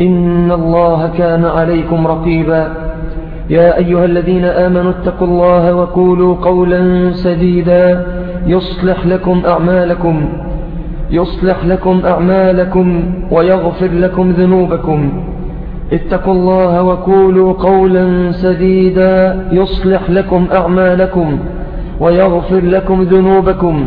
إن الله كان عليكم رقيبا. يا أيها الذين آمنوا اتقوا الله وقولوا قولا سديدا. يصلح لكم أعمالكم يصلح لكم أعمالكم ويغفر لكم ذنوبكم. اتقوا الله وقولوا قولا سديدا. يصلح لكم أعمالكم ويغفر لكم ذنوبكم.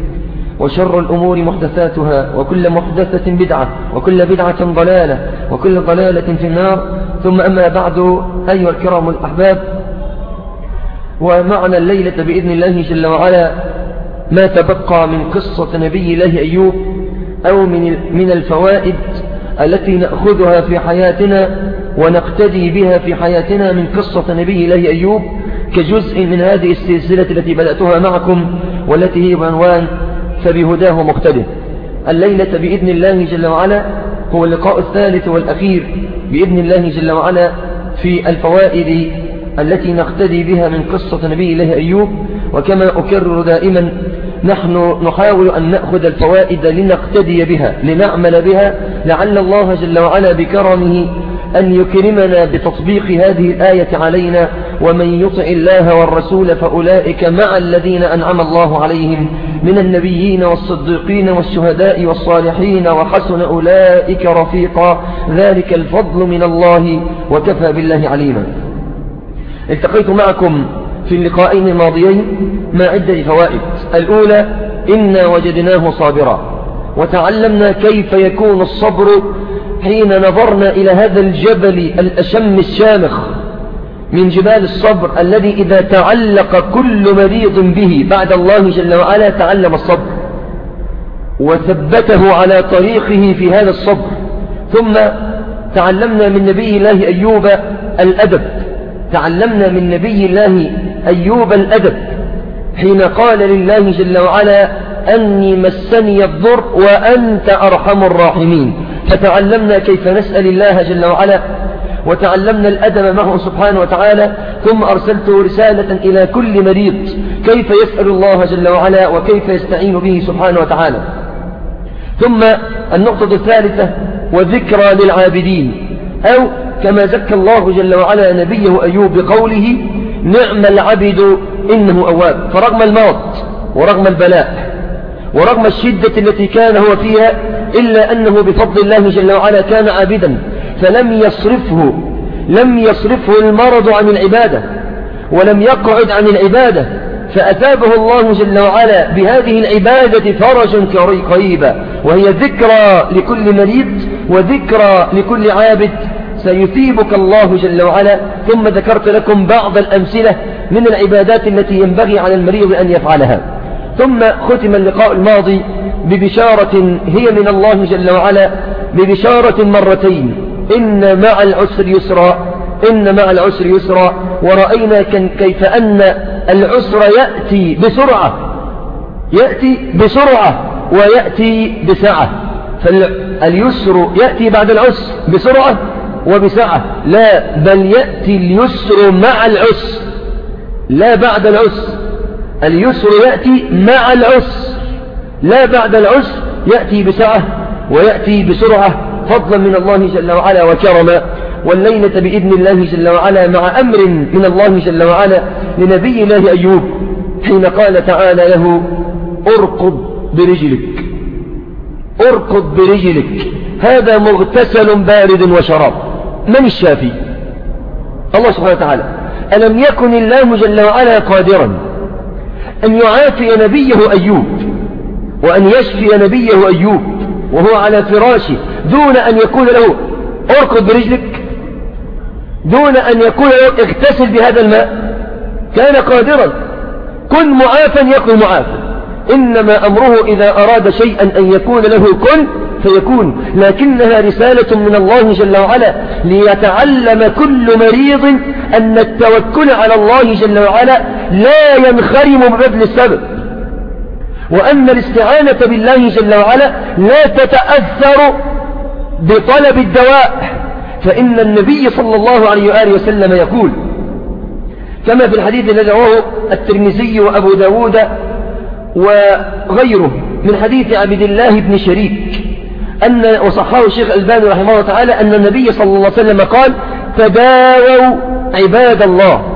وشر الأمور محدثاتها وكل محدثة بدعة وكل بدعة ضلالة وكل ضلالة في النار. ثم أما بعد أيها الكرام الأحباب ومعنا الليلة بإذن الله جل وعلا ما تبقى من قصة نبي الله أيوب أو من من الفوائد التي نأخذها في حياتنا ونقتدي بها في حياتنا من قصة نبي الله أيوب كجزء من هذه السلسلة التي بدأتها معكم والتي هي بعنوان فبهداه مقتده. الليلة بإذن الله جل وعلا هو اللقاء الثالث والأخير بإذن الله جل وعلا في الفوائد التي نقتدي بها من قصة نبي الله أيوب. وكما أكرر دائما نحن نحاول أن نأخذ الفوائد لنقتدي بها لنعمل بها لعل الله جل وعلا بكرمه أن يكرمنا بتطبيق هذه الآية علينا ومن يطع الله والرسول فأولئك مع الذين أنعم الله عليهم من النبيين والصديقين والشهداء والصالحين وحسن أولئك رفيقا. ذلك الفضل من الله وكفى بالله عليما. التقيت معكم في اللقاءين الماضيين مع عدة فوائد. الأولى إنا وجدناه صابرا. وتعلمنا كيف يكون الصبر حين نظرنا إلى هذا الجبل الأشم الشامخ. من جبال الصبر الذي إذا تعلق كل مريض به بعد الله جل وعلا تعلم الصبر وثبته على طريقه في هذا الصبر. ثم تعلمنا من نبي الله أيوب الأدب. تعلمنا من نبي الله أيوب الأدب حين قال لله جل وعلا أني مسني الضر وأنت أرحم الراحمين. فتعلمنا كيف نسأل الله جل وعلا وتعلمنا الأدب معه سبحانه وتعالى ثم أرسلت رسالة إلى كل مريض كيف يسأل الله جل وعلا وكيف يستعين به سبحانه وتعالى. ثم النقطة الثالثة وذكرى للعابدين أو كما زكى الله جل وعلا نبيه أيوب بقوله نعم العبد إنه أواب. فرغم الموت ورغم البلاء ورغم الشدة التي كان هو فيها إلا أنه بفضل الله جل وعلا كان عابدا. فلم يصرفه لم يصرفه المرض عن العبادة ولم يقعد عن العبادة فأثابه الله جل وعلا بهذه العبادة فرجا قريبا وهي ذكرى لكل مريض وذكرى لكل عابد. سيثيبك الله جل وعلا. ثم ذكرت لكم بعض الأمثلة من العبادات التي ينبغي على المريض أن يفعلها. ثم ختم اللقاء الماضي ببشارة هي من الله جل وعلا ببشارة مرتين. إن مع العسر يسرا إن مع العسر يسرا. ورأينا كيف أن العسر يأتي بسرعة. يأتي بسرعة ويأتي بسعة فاليسر يأتي بعد العسر بسرعة وبسعة لا بل يأتي اليسر مع العسر. لا بعد العسر. اليسر يأتي مع العسر. لا بعد العسر يأتي بسعة ويأتي بسرعة فضلا من الله جل وعلا وكرما والليلة بإذن الله جل وعلا مع أمر من الله جل وعلا لنبي الله أيوب حين قال تعالى له أرقض برجلك أرقض برجلك هذا مغتسل بارد وشراب من الشافي؟ الله سبحانه وتعالى ألم يكن الله جل وعلا قادرا أن يعافي نبيه أيوب وأن يشفي نبيه أيوب وهو على فراشه دون أن يقول له اركض برجلك. دون أن يقول له اغتسل بهذا الماء. كان قادرا. كن معافا يكن معافا. إنما أمره إذا أراد شيئا أن يكون له كن فيكون. لكنها رسالة من الله جل وعلا ليتعلم كل مريض أن التوكل على الله جل وعلا لا ينخرم ببذل السبب. وأن الاستعانة بالله جل وعلا لا تتأثر بطلب الدواء. فإن النبي صلى الله عليه وآله وسلم يقول كما في الحديث الذي رواه الترمذي وأبو داود وغيره من حديث عبد الله بن شريك أن وصحاه الشيخ الباني رحمه الله تعالى أن النبي صلى الله عليه وسلم قال تداووا عباد الله.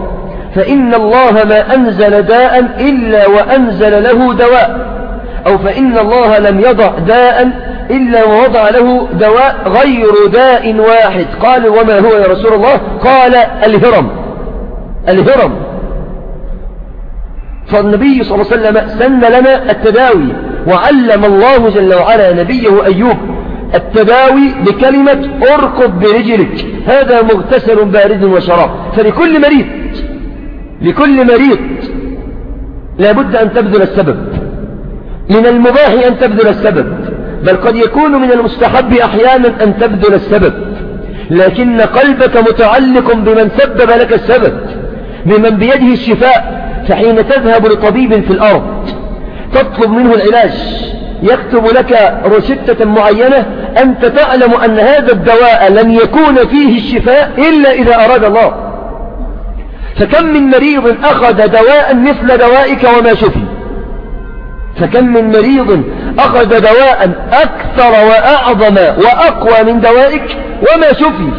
فإن الله ما أنزل داء إلا وأنزل له دواء. أو فإن الله لم يضع داء إلا ووضع له دواء غير داء واحد. قال وما هو يا رسول الله؟ قال الهرم. الهرم. فالنبي صلى الله عليه وسلم سن لنا التداوي وعلم الله جل وعلا نبيه أيوب التداوي بكلمة أركض برجلك. هذا مغتسل بارد وشراب. فلكل مريض لكل مريض لابد أن تبذل السبب. من المباح أن تبذل السبب. بل قد يكون من المستحب أحيانا أن تبذل السبب. لكن قلبك متعلق بمن سبب لك السبب بمن بيده الشفاء فحين تذهب لطبيب في الأرض تطلب منه العلاج. يكتب لك روشتة معينة أنت تعلم أن هذا الدواء لن يكون فيه الشفاء إلا إذا أراد الله. فكم من مريض أخذ دواء مثل دوائك وما شفي؟ فكم من مريض أخذ دواء أكثر وأعظم وأقوى من دوائك وما شفي؟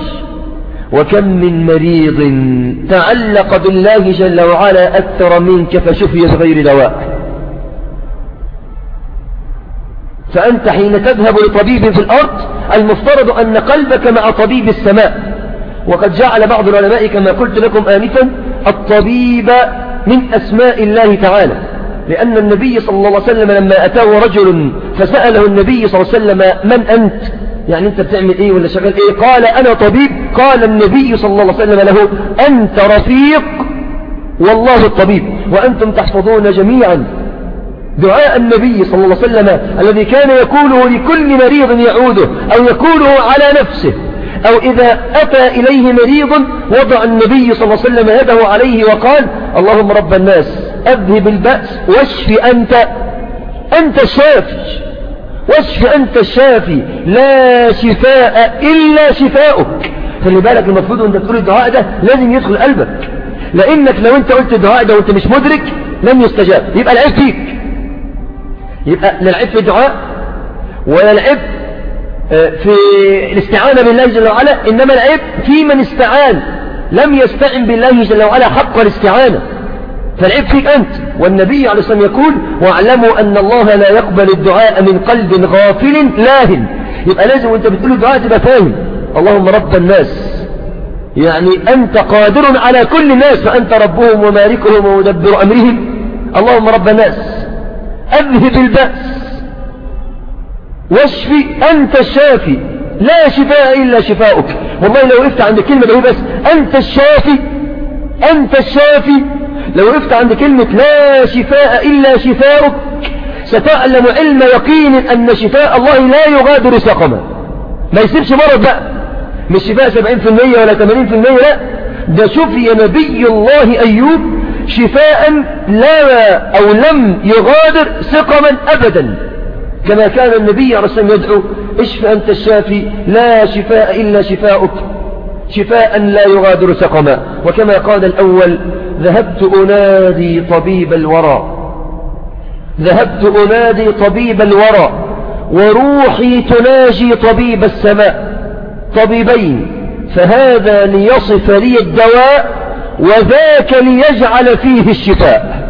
وكم من مريض تعلق بالله جل وعلا أكثر منك فشفي بغير دواء فأنت حين تذهب لطبيب في الأرض المفترض أن قلبك مع طبيب السماء. وقد جعل بعض العلماء كما قلت لكم آنفا الطبيب من أسماء الله تعالى لأن النبي صلى الله عليه وسلم لما أتاه رجل فسأله النبي صلى الله عليه وسلم من أنت؟ يعني أنت بتعمل إيه ولا شغال إيه؟ قال أنا طبيب. قال النبي صلى الله عليه وسلم له أنت رفيق. والله الطبيب. وأنتم تحفظون جميعا دعاء النبي صلى الله عليه وسلم الذي كان يقوله لكل مريض يعوده أو يقوله على نفسه. أو إذا أتى إليه مريض وضع النبي صلى الله عليه وسلم يده عليه وقال اللهم رب الناس أذهب البأس واشف أنت أنت الشافي واشف أنت الشافي لا شفاء إلا شفاؤك. خلي بالك المفروض أنت تقول الدعاء ده لازم يدخل قلبك. لأنك لو أنت قلت الدعاء ده وأنت مش مدرك لن يستجاب. يبقى العيب فيك. يبقى لا في الدعاء ولا العيب في الاستعانة بالله جل وعلا إنما العيب في من استعان. لم يستعن بالله جل وعلا حق الاستعانة. فالعيب فيك أنت. والنبي عليه الصلاة والسلام يقول واعلموا أن الله لا يقبل الدعاء من قلب غافل لاهن. يبقى لازم وأنت بتقول الدعاء تبقى فاهم. اللهم رب الناس. يعني أنت قادر على كل الناس فأنت ربهم ومالكهم ومدبر أمرهم. اللهم رب الناس. أذهب البأس واشفي أنت الشافي. لا شفاء إلا شفاؤك. والله لو وقفت عند كلمة ده بس أنت الشافي. أنت الشافي. لو وقفت عند كلمة لا شفاء إلا شفاؤك ستعلم علم يقين أن شفاء الله لا يغادر سقما. ما يصيرش مرض بقى. مش شفاء 70% ولا 80% لا. ده شفي نبي الله أيوب شفاء لا أو لم يغادر سقما أبدا. كما كان النبي عليه الصلاة يدعو اشف أنت الشافي لا شفاء إلا شفاؤك شفاء لا يغادر سقما. وكما قال الأول ذهبت أنادي طبيب الورى. ذهبت أنادي طبيب الورى وروحي تناجي طبيب السماء. طبيبين فهذا ليصف لي الدواء وذاك ليجعل فيه الشفاء.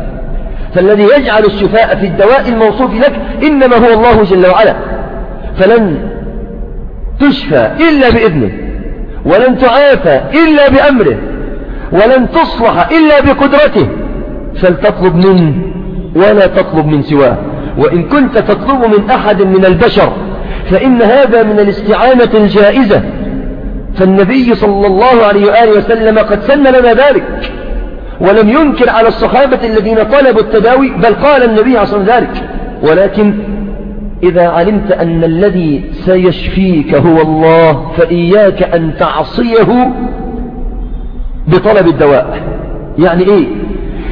فالذي يجعل الشفاء في الدواء الموصوف لك إنما هو الله جل وعلا. فلن تشفى إلا بإذنه ولن تعافى إلا بأمره ولن تصلح إلا بقدرته. فلتطلب منه ولا تطلب من سواه. وإن كنت تطلب من أحد من البشر فإن هذا من الاستعانة الجائزة. فالنبي صلى الله عليه وآله وسلم قد سن لنا ذلك. ولم ينكر على الصحابة الذين طلبوا التداوي بل قال النبي وسلم ذلك. ولكن إذا علمت أن الذي سيشفيك هو الله فإياك أن تعصيه بطلب الدواء. يعني إيه؟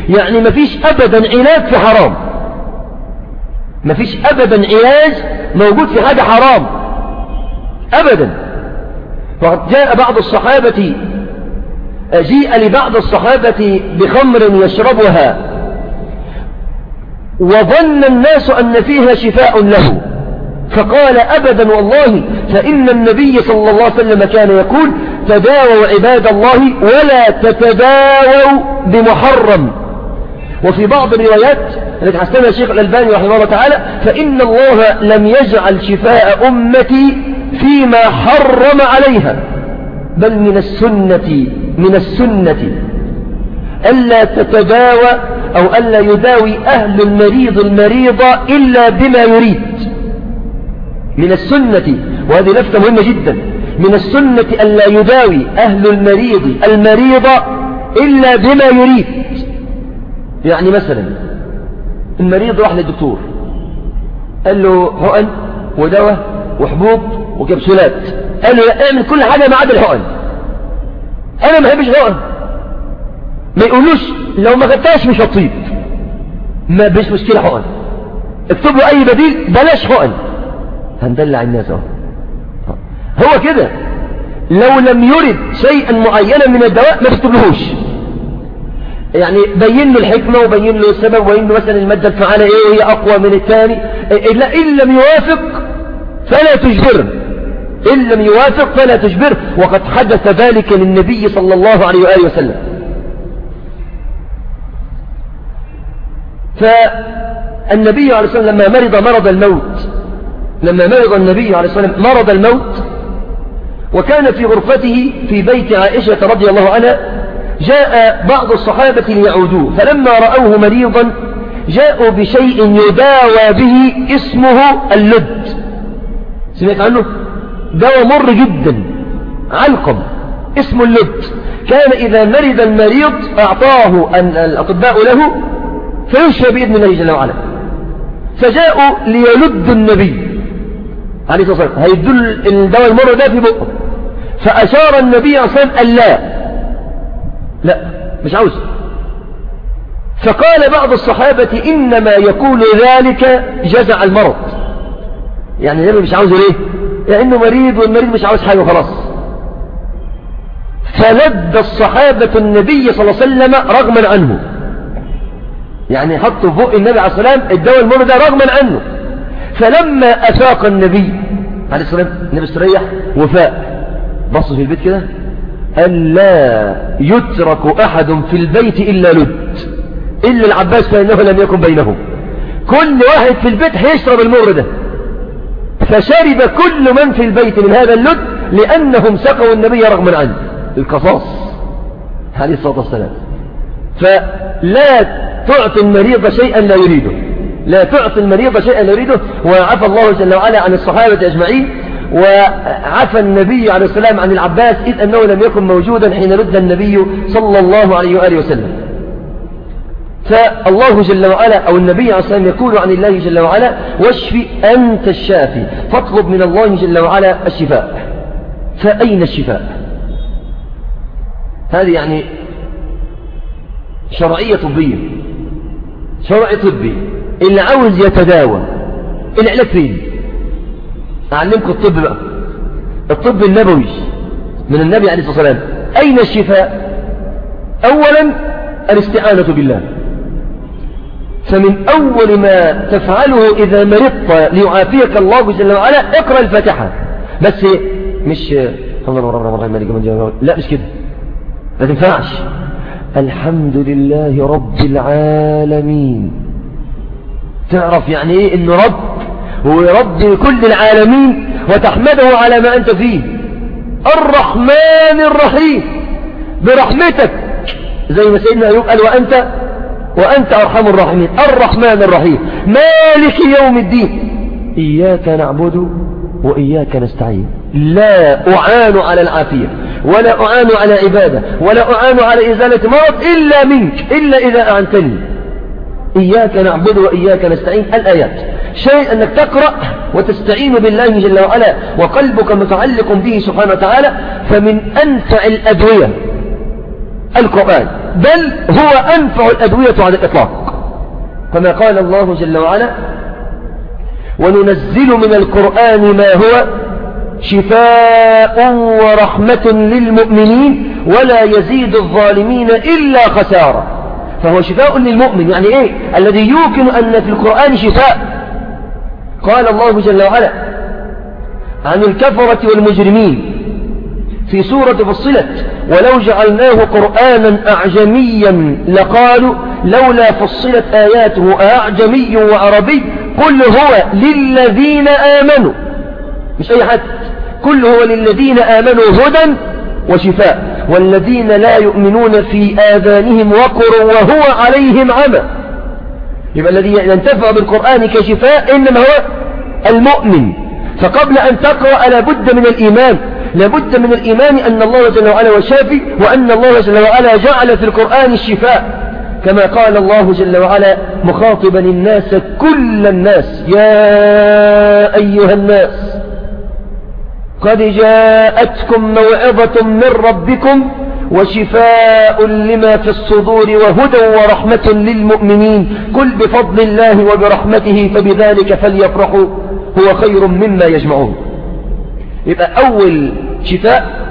يعني ما فيش أبدا علاج في حرام. ما فيش أبدا علاج موجود في حاجة حرام. أبدا. وقد جاء بعض الصحابة جيء لبعض الصحابة بخمر يشربها. وظن الناس أن فيها شفاء له. فقال أبدا والله فإن النبي صلى الله عليه وسلم كان يقول تداووا عباد الله ولا تتداووا بمحرم. وفي بعض الروايات التي حسنها الشيخ الألباني رحمه الله تعالى فإن الله لم يجعل شفاء أمتي فيما حرم عليها. بل من السنة من السنة. ألا تتداوى أو ألا يداوي أهل المريض المريض إلا بما يريد. من السنة وهذه لفتة مهمة جدا. من السنة ألا يداوي أهل المريض المريض إلا بما يريد. يعني مثلا المريض راح للدكتور قال له حقن ودواء وحبوب وكبسولات. لا اعمل كل حاجة ما عدا الحقن أنا ما بحبش الحقن ما يقولوش لو ما خدتهاش مش هطيب ما بيش مشكلة حقن اكتب له أي بديل بلاش حقن هندلع الناس أهو. هو كده. لو لم يرد شيئا معينا من الدواء ما تكتبلهوش يعني بين له الحكمة وبين له السبب وبين له مثلا المادة الفعالة إيه وهي أقوى من الثاني. إلا إن لم يوافق فلا تجبره إن لم يوافق فلا تجبره وقد حدث ذلك للنبي صلى الله عليه وآله وسلم. فالنبي عليه الصلاة والسلام لما مرض مرض الموت. لما مرض النبي عليه الصلاة والسلام مرض الموت. وكان في غرفته في بيت عائشة رضي الله عنها جاء بعض الصحابة ليعودوه. فلما رأوه مريضا جاءوا بشيء يداوى به اسمه اللد. سمعت عنه؟ دواء مر جدا. علقم اسمه اللد كان إذا مرض المريض أعطاه الأطباء له فيشفى بإذن الله جل وعلا. فجاءوا ليلد النبي عليه الصلاة والسلام. هيدوا الدواء المر ده في بقه. فأشار النبي عليه الصلاة والسلام لا. لا مش عاوز. فقال بعض الصحابة إنما يقول ذلك جزع المرض. يعني النبي مش عاوزه ليه؟ لأنه مريض والمريض مش عاوز حاجة خلاص فلد الصحابة النبي صلى الله عليه وسلم رغما عنه. يعني حطوا في بق النبي عليه والسلام الدواء المر ده رغما عنه. فلما أفاق النبي عليه والسلام النبي استريح وفاء. بص في البيت كده. قال لا يترك أحد في البيت إلا لد. إلا العباس فإنه لم يكن بينهم. كل واحد في البيت هيشرب المر ده. فشرب كل من في البيت من هذا اللد لأنهم سقوا النبي رغما عنه القصاص. عليه الصلاة والسلام. فلا تعطي المريض شيئا لا يريده. لا تعطي المريض شيئا لا يريده. وعفى الله جل وعلا عن الصحابة أجمعين. وعفى النبي عليه السلام عن العباس إذ أنه لم يكن موجودا حين رد النبي صلى الله عليه وآله وسلم. فالله جل وعلا أو النبي عليه الصلاة والسلام يقول عن الله جل وعلا واشفي أنت الشافي فاطلب من الله جل وعلا الشفاء. فأين الشفاء؟ هذه يعني شرعية طبية. شرع طبي. اللي عاوز يتداوى العلاج فين أعلمكم الطب بقى. الطب النبوي من النبي عليه الصلاة والسلام. أين الشفاء؟ أولا الاستعانة بالله. فمن أول ما تفعله إذا مرضت ليعافيك الله جل وعلا اقرأ الفاتحة. بس مش لا مش كده. ما تنفعش. الحمد لله رب العالمين. تعرف يعني إيه ان رب؟ هو رب كل العالمين وتحمده على ما أنت فيه. الرحمن الرحيم. برحمتك زي ما سيدنا أيوب قال وأنت وأنت أرحم الراحمين. الرحمن الرحيم. مالك يوم الدين. إياك نعبد وإياك نستعين. لا أعان على العافية ولا أعان على عبادة ولا أعان على إزالة مرض إلا منك إلا إذا أعنتني. إياك نعبد وإياك نستعين. الآيات. شيء أنك تقرأ وتستعين بالله جل وعلا وقلبك متعلق به سبحانه وتعالى فمن أنفع الأدوية. القرآن بل هو أنفع الأدوية على الإطلاق. كما قال الله جل وعلا وننزل من القرآن ما هو شفاء ورحمة للمؤمنين ولا يزيد الظالمين إلا خسارة. فهو شفاء للمؤمن يعني إيه؟ الذي يمكن أن في القرآن شفاء. قال الله جل وعلا عن الكفرة والمجرمين في سورة فصلت ولو جعلناه قرآنا أعجميا لقالوا لولا فصلت آياته أعجمي وعربي قل هو للذين آمنوا. مش أي حد. كل هو للذين آمنوا هدى وشفاء والذين لا يؤمنون في آذانهم وقر وهو عليهم عمى. يبقى الذي ينتفع بالقرآن كشفاء إنما هو المؤمن. فقبل أن تقرأ لابد من الإيمان. لابد من الإيمان أن الله جل وعلا وشافي وأن الله جل وعلا جعل في القرآن الشفاء. كما قال الله جل وعلا مخاطبا الناس كل الناس يا أيها الناس قد جاءتكم موعظة من ربكم وشفاء لما في الصدور وهدى ورحمة للمؤمنين. كل بفضل الله وبرحمته فبذلك فليفرحوا هو خير مما يجمعون. يبقى أول شفاء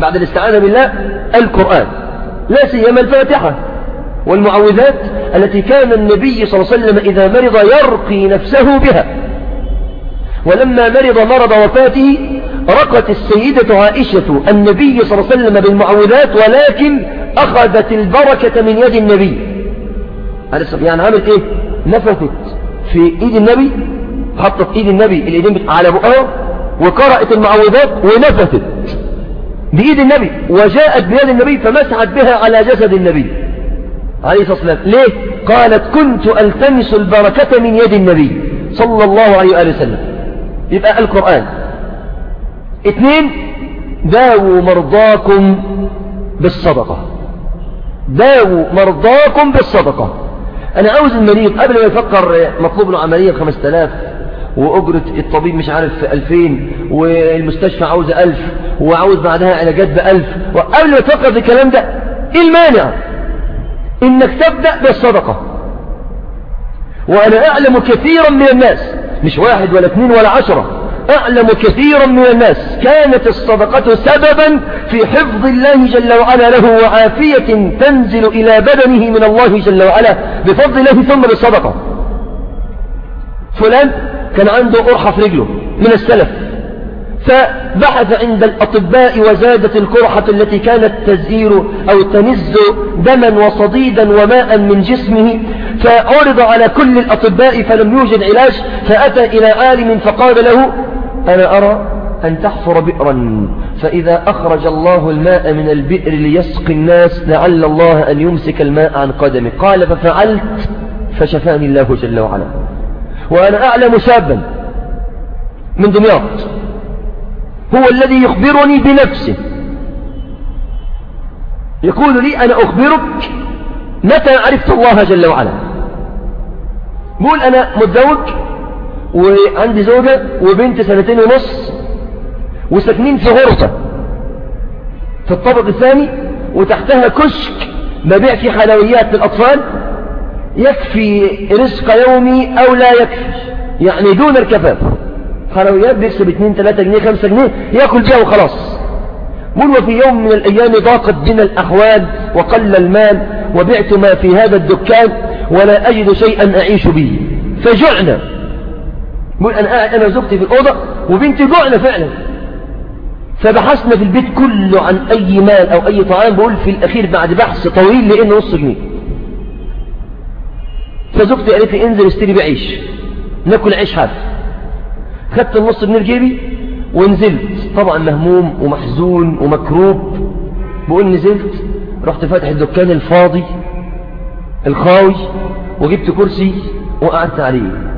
بعد الاستعانة بالله القرآن. لا سيما الفاتحة والمعوذات التي كان النبي صلى الله عليه وسلم إذا مرض يرقي نفسه بها. ولما مرض مرض وفاته رقت السيدة عائشة النبي صلى الله عليه وسلم بالمعوذات ولكن أخذت البركة من يد النبي. يعني عملت إيه؟ نفثت في إيد النبي حطت إيد النبي الإيدين على بقها. وقرأت المعوذات ونفثت. بإيد النبي وجاءت بيد النبي فمسحت بها على جسد النبي عليه الصلاة والسلام. ليه؟ قالت كنت ألتمس البركة من يد النبي صلى الله عليه وآله وسلم. يبقى القرآن. اثنين داووا مرضاكم بالصدقة. داووا مرضاكم بالصدقة. أنا عاوز المريض قبل ما يفكر مطلوب له عملية بخمس تلاف وأجرة الطبيب مش عارف ألفين والمستشفى عاوزة ألف وعاوز بعدها علاجات بألف وقبل ما تفكر في الكلام ده إيه المانع؟ إنك تبدأ بالصدقة. وأنا أعلم كثيرا من الناس مش واحد ولا اثنين ولا عشرة أعلم كثيرا من الناس كانت الصدقة سببا في حفظ الله جل وعلا له وعافية تنزل إلى بدنه من الله جل وعلا بفضل الله ثم بالصدقة. فلان كان عنده قرحة في رجله من السلف. فبحث عند الأطباء وزادت القرحة التي كانت تزير أو تنز دما وصديدا وماء من جسمه فعرض على كل الأطباء فلم يوجد علاج فأتى إلى عالم فقال له أنا أرى أن تحفر بئرا فإذا أخرج الله الماء من البئر ليسقي الناس لعل الله أن يمسك الماء عن قدمه. قال ففعلت فشفاني الله جل وعلا. وأنا أعلم شابا من دمياط. هو الذي يخبرني بنفسه. يقول لي أنا أخبرك متى عرفت الله جل وعلا. بقول أنا متزوج وعندي زوجة وبنت سنتين ونص وساكنين في غرفة في الطابق الثاني وتحتها كشك ببيع فيه حلويات للأطفال. يكفي رزق يومي أو لا يكفي. يعني دون الكفاف. حلويات بيكسب 2 3 جنيه 5 جنيه ياكل بيها وخلاص. قل وفي يوم من الأيام ضاقت بنا الأحوال وقل المال وبعت ما في هذا الدكان ولا أجد شيئا أعيش به. فجعنا. بقول أنا قاعد أنا وزوجتي في الأوضة وبنتي جعنا فعلا. فبحثنا في البيت كله عن أي مال أو أي طعام. بقول في الأخير بعد بحث طويل لأنه نص جنيه. فزوجتي قالت لي إنزل اشتري بعيش. ناكل عيش حاف خدت النص جنيه جيبي ونزلت. طبعا مهموم ومحزون ومكروب. بقول نزلت رحت فاتح الدكان الفاضي الخاوي وجبت كرسي وقعدت عليه.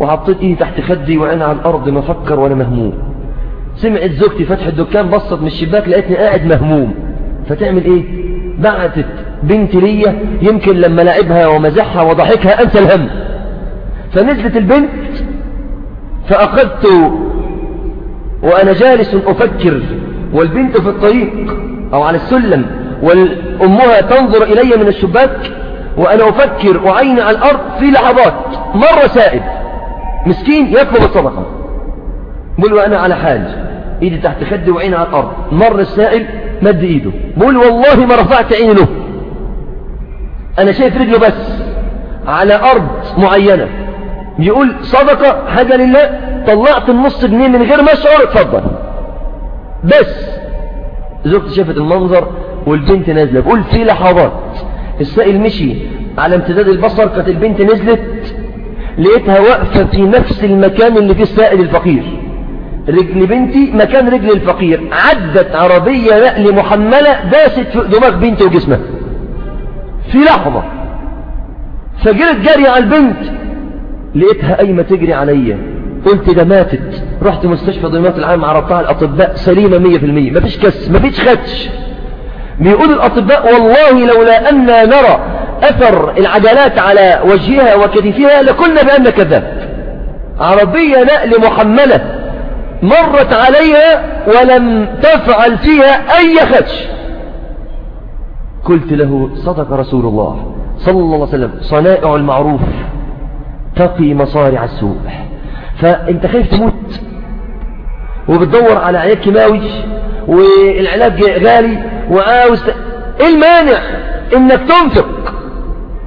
وحطيت إيدي تحت خدي وعين على الأرض ما فكر ولا مهموم. سمعت زوجتي فتح الدكان بصت من الشباك لقيتني قاعد مهموم. فتعمل إيه؟ بعتت بنتي ليا يمكن لما لعبها ومزحها وضحكها انسى الهم. فنزلت البنت فأخذت وأنا جالس أفكر والبنت في الطريق أو على السلم وامها تنظر إلي من الشباك وأنا أفكر وعيني على الأرض في لحظات مر سائد. مسكين يطلب الصدقة. بقول وأنا على حال إيدي تحت خدي وعيني على الأرض. مر السائل مد إيده. بقول والله ما رفعت عيني له أنا شايف رجله بس على أرض معينة. يقول صدقة حاجة لله طلعت النص جنيه من غير ما أشعر اتفضل. بس. زوجتي شافت المنظر والبنت نازلة. بقول في لحظات السائل مشي على امتداد البصر كانت البنت نزلت لقيتها واقفة في نفس المكان اللي فيه السائل الفقير. رجل بنتي مكان رجل الفقير. عدت عربية نقل محملة داست في دماغ بنتي وجسمها. في لحظة فجرت جري على البنت لقيتها قايمة تجري عليا. قلت ده ماتت. رحت مستشفى دمياط العام عرضتها الأطباء سليمة مية في المية. مفيش كس مفيش خدش بيقول الأطباء والله لولا أننا نرى أثر العجلات على وجهها وكتفها لقلنا بأن كذاب عربية نقل محملة مرت عليها ولم تفعل فيها أي خدش قلت له صدق رسول الله صلى الله عليه وسلم صنائع المعروف تقي مصارع السوء. فأنت خايف تموت وبتدور على علاج كيماوي والعلاج غالي وعاوز إيه المانع إنك تنفق؟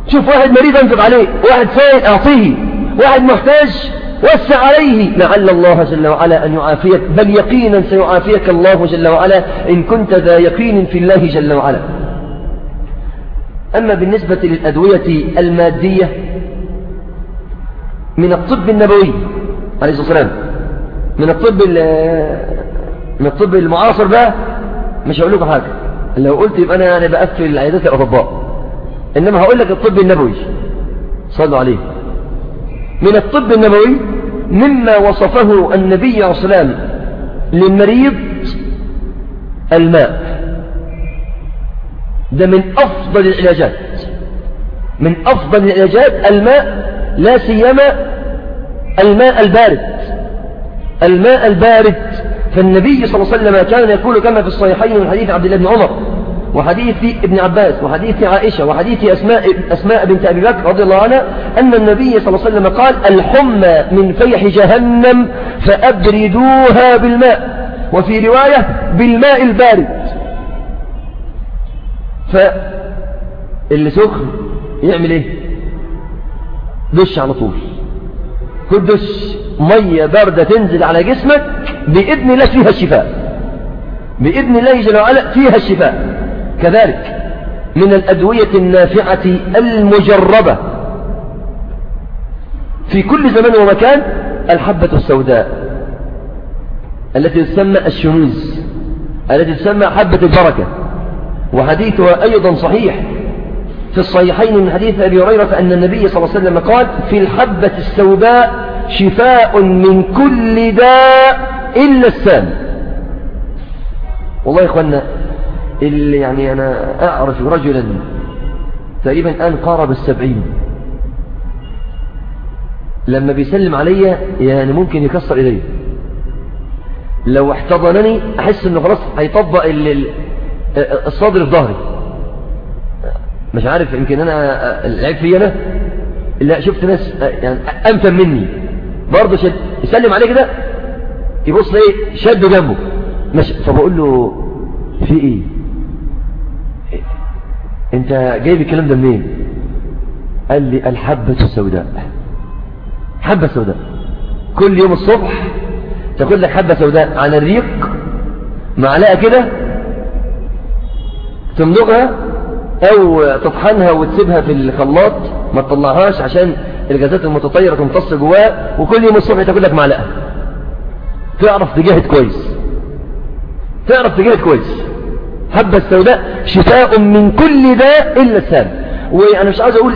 شوف واحد مريض أنفق عليه واحد فايق أعطيه واحد محتاج وسع عليه. لعل الله جل وعلا أن يعافيك بل يقينا سيعافيك الله جل وعلا إن كنت ذا يقين في الله جل وعلا. أما بالنسبة للأدوية المادية من الطب النبوي عليه الصلاة والسلام من الطب من الطب المعاصر بقى مش هقول لكم حاجة. لو قلت يبقى أنا يعني بقفل عيادات الأطباء إنما هقول لك الطب النبوي. صلوا عليه. من الطب النبوي مما وصفه النبي عليه الصلاة للمريض الماء. ده من أفضل العلاجات. من أفضل العلاجات الماء لا سيما الماء البارد. الماء البارد. فالنبي صلى الله عليه وسلم كان يقول كما في الصحيحين من حديث عبد الله بن عمر وحديث ابن عباس وحديث عائشة وحديث أسماء, أسماء بنت أبي بكر رضي الله عنها أن النبي صلى الله عليه وسلم قال الحمى من فيح جهنم فأبردوها بالماء. وفي رواية بالماء البارد. فاللي سخن يعمل إيه؟ دش على طول. كل دش مية باردة تنزل على جسمك بإذن الله فيها الشفاء. بإذن الله جل وعلا فيها الشفاء. كذلك من الأدوية النافعة المجربة. في كل زمان ومكان الحبة السوداء. التي تسمى الشنوز التي تسمى حبة البركة. وحديثها أيضا صحيح. في الصحيحين من حديث أبي هريرة أن النبي صلى الله عليه وسلم قال في الحبة السوداء شفاء من كل داء إلا السام. والله يا إخوانا اللي يعني أنا أعرف رجلا تقريبا الآن قارب السبعين. لما بيسلم علي يعني ممكن يكسر إيديه لو احتضنني أحس أنه خلاص هيطبق الصدر في ظهري. مش عارف يمكن أنا العيب في أنا؟ لا شفت ناس يعني أمتن مني. برضه شد يسلم عليه كده يبص ليه شده جنبه. مش فبقول له في إيه؟ أنت جايب الكلام ده منين؟ قال لي الحبة السوداء. حبة سوداء. كل يوم الصبح تاكل لك حبة سوداء على الريق معلقة كده تمضغها أو تطحنها وتسيبها في الخلاط ما تطلعهاش عشان الغازات المتطيرة تمتص جواها وكل يوم الصبح تاكل لك معلقة تعرف تجاهد كويس. تعرف تجاهد كويس. حبة السوداء شفاء من كل داء إلا السام. وأنا مش عاوز أقول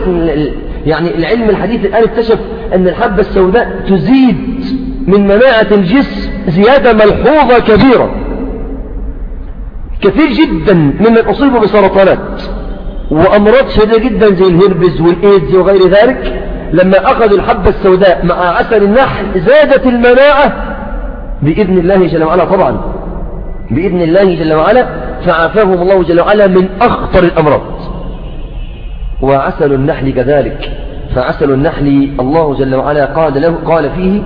يعني العلم الحديث الآن اكتشف أن الحبة السوداء تزيد من مناعة الجسم زيادة ملحوظة كبيرة. كثير جدا ممن أصيبوا بسرطانات. وأمراض شديدة جدا زي الهربز والإيدز وغير ذلك لما أخذوا الحبة السوداء مع عسل النحل زادت المناعة. بإذن الله جل وعلا طبعا. بإذن الله جل وعلا فعافاهم الله جل وعلا من أخطر الأمراض. وعسل النحل كذلك. فعسل النحل الله جل وعلا قال له قال فيه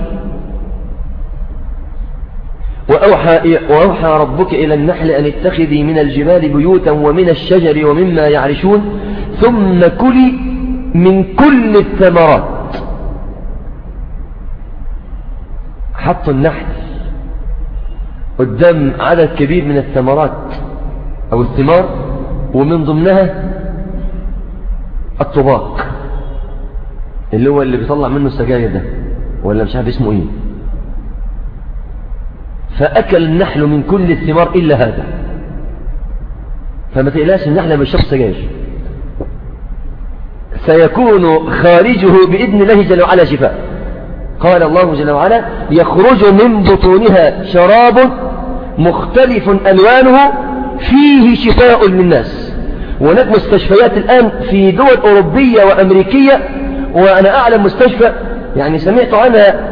وأوحى, وأوحى ربك إلى النحل أن اتخذي من الجبال بيوتا ومن الشجر ومما يعرشون ثم كلي من كل الثمرات. حط النحل قدام عدد كبير من الثمرات أو الثمار ومن ضمنها الطباق اللي هو اللي بيطلع منه السجاير ده ولا مش عارف اسمه إيه. فأكل النحل من كل الثمار إلا هذا. فما تقلاش النحل شخص سجاير سيكون خارجه بإذن الله جل وعلا شفاء. قال الله جل وعلا يخرج من بطونها شراب مختلف ألوانه فيه شفاء للناس. وهناك مستشفيات الآن في دول أوروبية وأمريكية وأنا أعلم مستشفى يعني سمعت عنها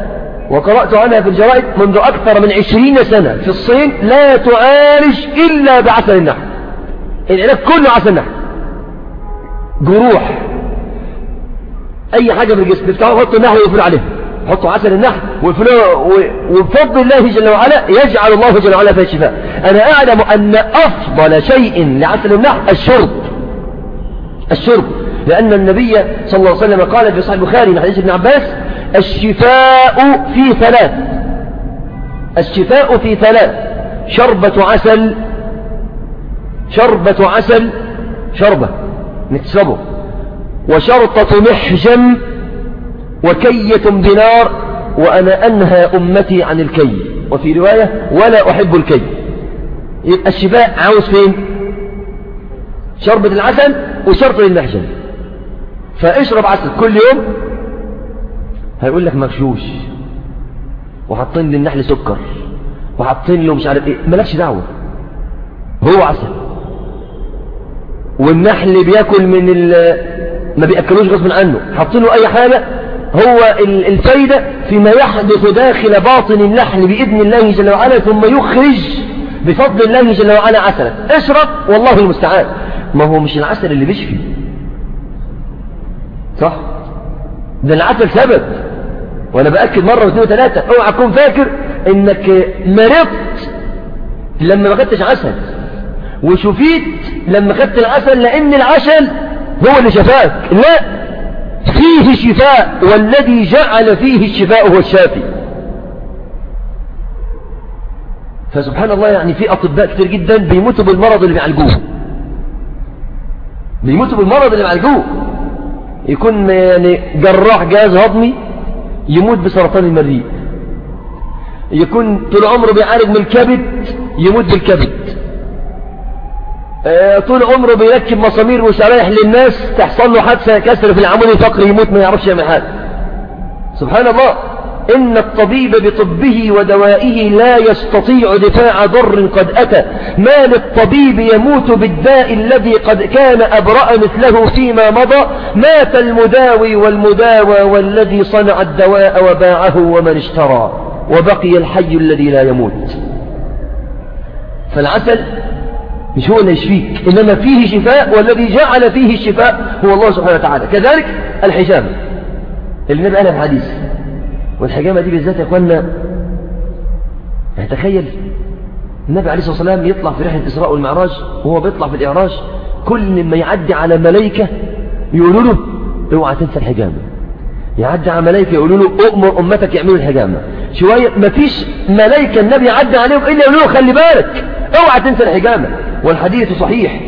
وقرأت عنها في الجرائد منذ أكثر من عشرين سنة في الصين لا تعالج إلا بعسل النحل. العلاج كله عسل النحل. جروح. أي حاجة في الجسم بتاعه حطوا النحل ويقفل عليه. حطوا عسل النحل وبفضل الله جل وعلا يجعل الله جل وعلا فيه الشفاء أنا أعلم أن أفضل شيء لعسل النحل الشرب. الشرب. لأن النبي صلى الله عليه وسلم قال في صحيح البخاري من حديث ابن عباس الشفاء في ثلاث. الشفاء في ثلاث. شربة عسل شربة عسل شربة نكسبه وشرطة محجم وكية بنار وأنا أنهى أمتي عن الكي. وفي رواية ولا أحب الكي. يبقى الشفاء عاوز فين؟ شربة العسل وشرطة المحجم فاشرب عسل كل يوم هيقول لك مغشوش. وحاطين للنحل سكر. وحاطين له مش عارف إيه. مالكش دعوة. هو عسل. والنحل بياكل من ال ما بيأكلوش غصب عنه. حاطين له أي حاجة. هو الفايدة فيما يحدث داخل باطن النحل بإذن الله جل وعلا ثم يخرج بفضل الله جل وعلا عسلا. اشرب والله المستعان. ما هو مش العسل اللي بيشفي. صح؟ ده العسل سبب. وأنا بأكد مرة واثنين وثلاثة أوعى تكون فاكر إنك مرضت لما ما خدتش عسل. وشفيت لما خدت العسل لأن العسل هو اللي شفاك. لا فيه شفاء والذي جعل فيه الشفاء هو الشافي. فسبحان الله يعني في أطباء كتير جدا بيموتوا بالمرض اللي بيعالجوه. بيموتوا بالمرض اللي بيعالجوه. يكون يعني جراح جهاز هضمي يموت بسرطان المريء. يكون طول عمره بيعالج من الكبد يموت بالكبد. آه، طول عمره بيركب مسامير وشرايح للناس تحصل له حادثة كسر في العمود الفقري يموت ما يعرفش يعمل حاجة. سبحان الله. إن الطبيب بطبه ودوائه لا يستطيع دفاع ضر قد أتى. ما للطبيب يموت بالداء الذي قد كان أبرأ مثله فيما مضى؟ مات المداوي والمداوى والذي صنع الدواء وباعه ومن اشترى. وبقي الحي الذي لا يموت. فالعسل مش هو اللي يشفيك إنما فيه شفاء والذي جعل فيه الشفاء هو الله سبحانه وتعالى. كذلك الحجامة النبي قال في حديث والحجامة دي بالذات يا اخوانا تخيل النبي عليه الصلاة والسلام يطلع في رحلة الإسراء والمعراج وهو بيطلع في الإعراج كل ما يعدي على ملائكة يقولوا له اوعى تنسى الحجامة. يعدي على ملائكة يقولوا له أؤمر أمتك يعملوا الحجامة. شوية مفيش ملائكة النبي عدى عليهم إلا يقولوا له خلي بالك اوعى تنسى الحجامة. والحديث صحيح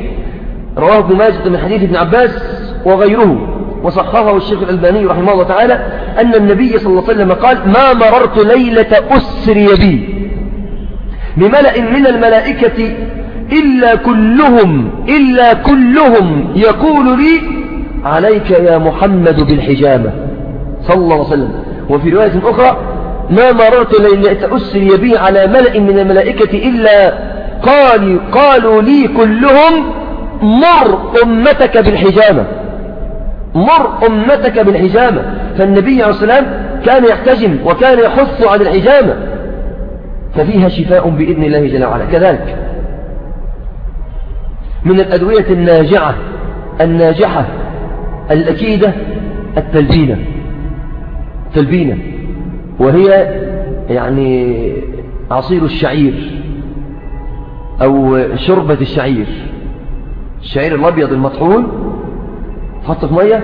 رواه ابن ماجد من حديث ابن عباس وغيره. وصححه الشيخ الألباني رحمه الله تعالى أن النبي صلى الله عليه وسلم قال ما مررت ليلة أسري بي بملأ من الملائكة إلا كلهم إلا كلهم يقول لي عليك يا محمد بالحجامة صلى الله عليه وسلم. وفي رواية أخرى ما مررت ليلة أسري بي على ملأ من الملائكة إلا قال قالوا لي كلهم مر أمتك بالحجامة. مر أمتك بالحجامة. فالنبي عليه السلام كان يحتجم وكان يحث على الحجامة. ففيها شفاء بإذن الله جل وعلا. كذلك من الأدوية الناجعة الناجحة الأكيدة التلبينة. تلبينة. وهي يعني عصير الشعير أو شربة الشعير. الشعير الأبيض المطحون تحطه في مية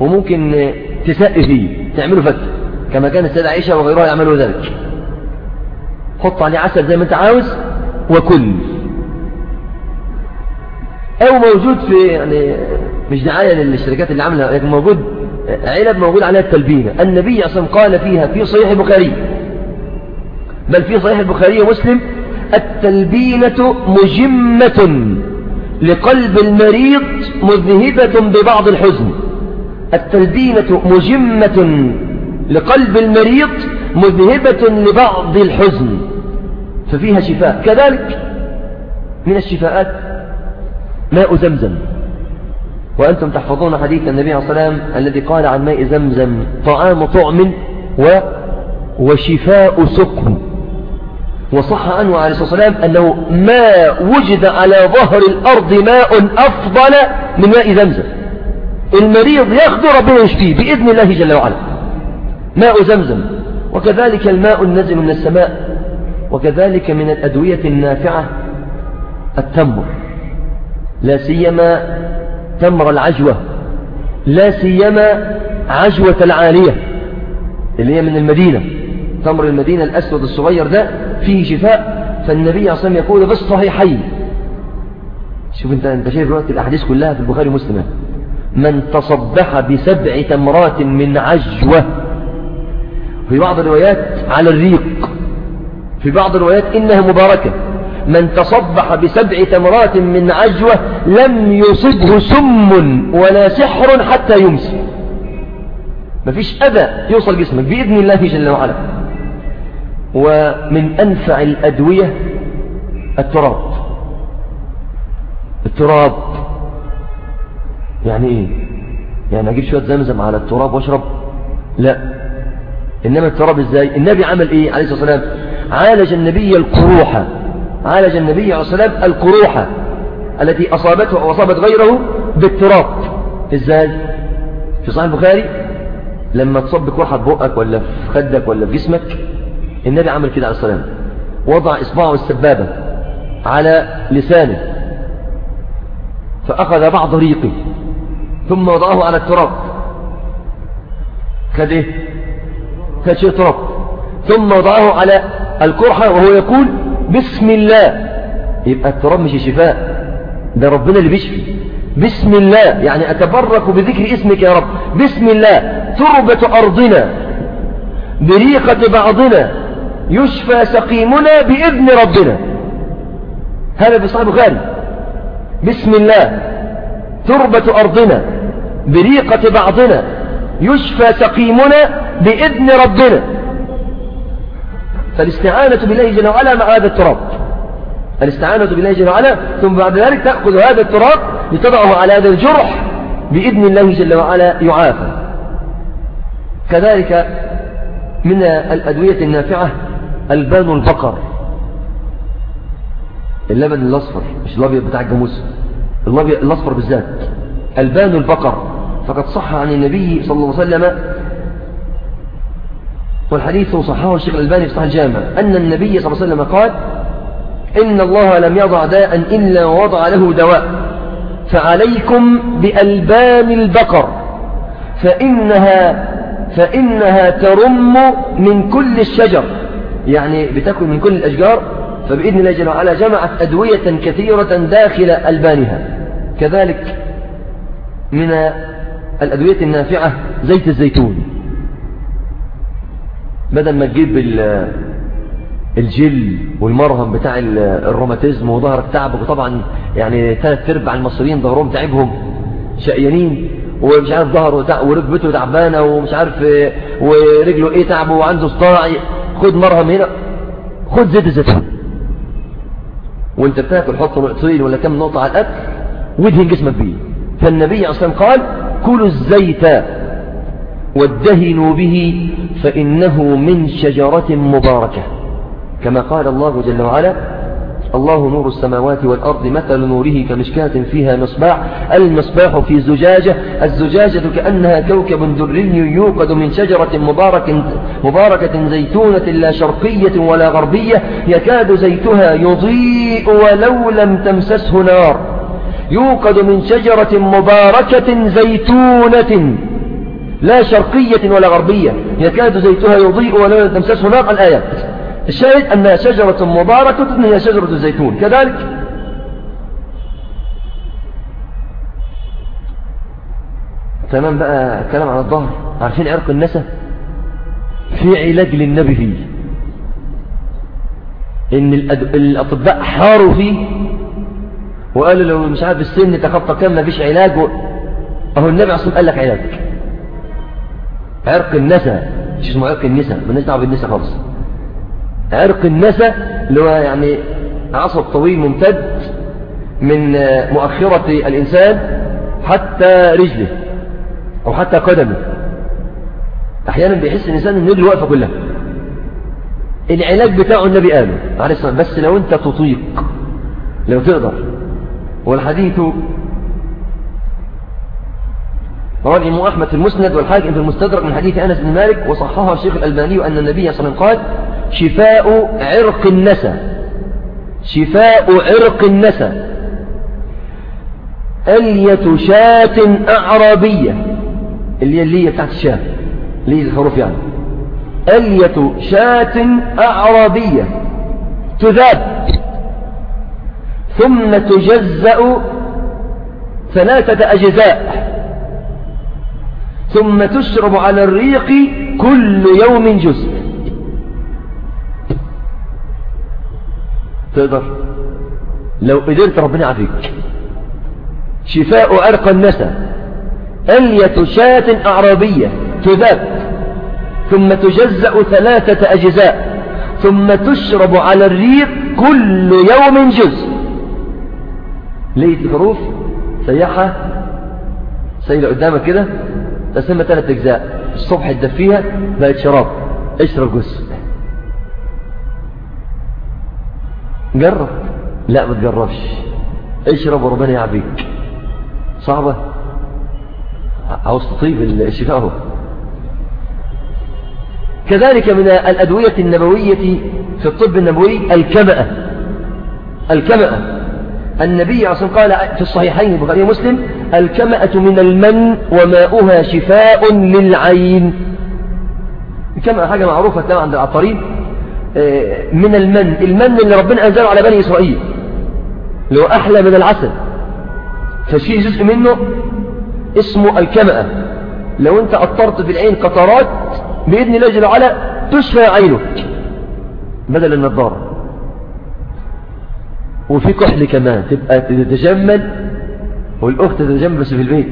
وممكن تسقي فيه تعمله فتة كما كان السيدة عائشة وغيرها يعملوا ذلك. حط عليه عسل زي ما انت عاوز وكل. أو موجود في يعني مش دعاية للشركات اللي عاملها لكن موجود علب موجود عليها التلبينة النبي أصلا قال فيها في صحيح البخاري. بل في صحيح البخاري ومسلم التلبينة مجمة. لقلب المريض مذهبة ببعض الحزن. التلبينة مجمة لقلب المريض مذهبة لبعض الحزن. ففيها شفاء. كذلك من الشفاءات ماء زمزم. وأنتم تحفظون حديث النبي عليه والسلام الذي قال عن ماء زمزم طعام طعم و وشفاء سقم وصح عنه عليه الصلاة والسلام أنه ما وجد على ظهر الأرض ماء أفضل من ماء زمزم. المريض ياخذ ربنا يشفيه بإذن الله جل وعلا. ماء زمزم. وكذلك الماء النزل من السماء. وكذلك من الأدوية النافعة التمر. لا سيما تمر العجوة. لا سيما عجوة العالية اللي هي من المدينة. تمر المدينة الأسود الصغير ده فيه شفاء فالنبي عليه الصلاة والسلام يقول بالصحيحين شوف انت انت شايف دلوقتي الأحاديث كلها في البخاري ومسلم. من تصبح بسبع تمرات من عجوة. في بعض الروايات على الريق. في بعض الروايات إنها مباركة. من تصبح بسبع تمرات من عجوة لم يصبه سم ولا سحر حتى يمسي. مفيش أذى يوصل جسمك بإذن الله جل وعلا. ومن أنفع الأدوية التراب. التراب يعني إيه؟ يعني أجيب شوية زمزم على التراب وأشرب؟ لا. إنما التراب إزاي؟ النبي عمل إيه عليه الصلاة والسلام؟ عالج النبي القروحة عالج النبي عليه الصلاة والسلام القروحة التي أصابته أو أصابت غيره بالتراب. إزاي؟ في صحيح البخاري؟ لما تصب قرحة بقك ولا في خدك ولا في جسمك النبي عمل كده عليه الصلاة وضع إصبعه السبابة على لسانه. فأخذ بعض ريقه ثم وضعه على التراب. إيه؟ خد شيء تراب. ثم وضعه على القرحة وهو يقول بسم الله. يبقى التراب مش شفاء. ده ربنا اللي بيشفي. بسم الله. يعني أتبرك بذكر اسمك يا رب. بسم الله. تربة أرضنا. بريقة بعضنا. يشفى سقيمنا بإذن ربنا. هذا في صحيح البخاري. بسم الله. تربة أرضنا. بريقة بعضنا. يشفى سقيمنا بإذن ربنا. فالاستعانة بالله جل وعلا مع هذا التراب. الاستعانة بالله جل وعلا ثم بعد ذلك تأخذ هذا التراب لتضعه على هذا الجرح بإذن الله جل وعلا يعافى. كذلك من الأدوية النافعة البان البقر اللبن الأصفر مش الأبيض بتاع الجاموس. الأصفر بالذات. البان البقر. فقد صح عن النبي صلى الله عليه وسلم والحديث صححه الشيخ الألباني في صحيح الجامع أن النبي صلى الله عليه وسلم قال إن الله لم يضع داء إلا وضع له دواء فعليكم بألبان البقر فإنها, فإنها ترم من كل الشجر. يعني بتأكل من كل الأشجار فبإذن الله جل وعلا جمعت أدوية كثيرة داخل ألبانها. كذلك من الأدوية النافعة زيت الزيتون. بدل ما تجيب الجل والمرهم بتاع الروماتيزم وظهرك تعبك وطبعا يعني ثلاث ارباع المصريين ظهرهم تعبهم شقيانين ومش عارف ظهره وركبته تعبانة ومش عارف ورجله إيه تعبه وعنده صداع. خد مرهم هنا خد زيت الزيتون. وانت بتاكل حط نقطتين ولا كم نقطة على الأكل وادهن جسمك بيه. فالنبي أصلا قال كلوا الزيت وادهنوا به فإنه من شجرة مباركة. كما قال الله جل وعلا الله نور السماوات والأرض مثل نوره كمشكاة فيها مصباح المصباح في زجاجة الزجاجة كأنها كوكب دري يوقد من شجرة مباركة, مباركة زيتونة لا شرقية ولا غربية يكاد زيتها يضيء ولو لم تمسسه نار. يوقد من شجرة مباركة زيتونة لا شرقية ولا غربية يكاد زيتها يضيء ولو لم تمسسه نار. الآيات الشاهد أنها شجرة مباركة هي شجرة الزيتون. كذلك تمام بقى كلام عن الظهر عارفين عرق النسا؟ في علاج للنبي فيه. إن الأطباء حاروا فيه وقالوا لو مش عارف السن تخطى كم ما فيش علاج. أهو النبي أصلا قال لك علاج. عرق النسا مش اسمه عرق النسا مالناش دعوة بالنسا خالص. عرق النسا اللي هو يعني عصب طويل ممتد من مؤخرة الإنسان حتى رجله أو حتى قدمه. أحيانا بيحس الإنسان أن رجله واقفة كلها. العلاج بتاعه النبي قاله عليه الصلاة بس لو أنت تطيق لو تقدر. والحديث رواه الإمام أحمد في المسند والحاكم في المستدرك من حديث أنس بن مالك وصححه الشيخ الألباني أن النبي صلى الله عليه وسلم قال شفاء عرق النسى. شفاء عرق النسى. ألية شاة أعرابية. اللي اللي بتاعت الشاة. اللي هي الحروف يعني. ألية شاة أعرابية. تذاب. ثم تجزأ ثلاثة أجزاء. ثم تشرب على الريق كل يوم جزء. تقدر؟ لو قدرت ربنا يعافيك. شفاء عرق النسى ألية شاة أعرابية تذاب. ثم تجزأ ثلاثة أجزاء. ثم تشرب على الريق كل يوم جزء. ليه الحروف؟ سيحة. سيلة قدامك كده. تقسمها ثلاث أجزاء. الصبح تدفيها بقت شراب. اشرب جزء جرب لا ما تجربش اشرب وربنا يعافيك. صعبة؟ عاوز تطيب الشفاء. هو كذلك من الأدوية النبوية في الطب النبوي الكمأة الكمأة النبي عليه الصلاة قال في الصحيحين البخاري ومسلم الكمأة من المن وماؤها شفاء للعين. الكمأة حاجة معروفة تمام عند العطارين. من المن. المن اللي ربنا أنزله على بني إسرائيل. اللي هو أحلى من العسل. فشيء جزء منه اسمه الكمأة. لو انت قطرت في العين قطرات بإذن الله جل وعلا تشفى عينك. بدل النظارة. وفي كحل كمان تبقى تتجمل والأخت تتجمل بس في البيت.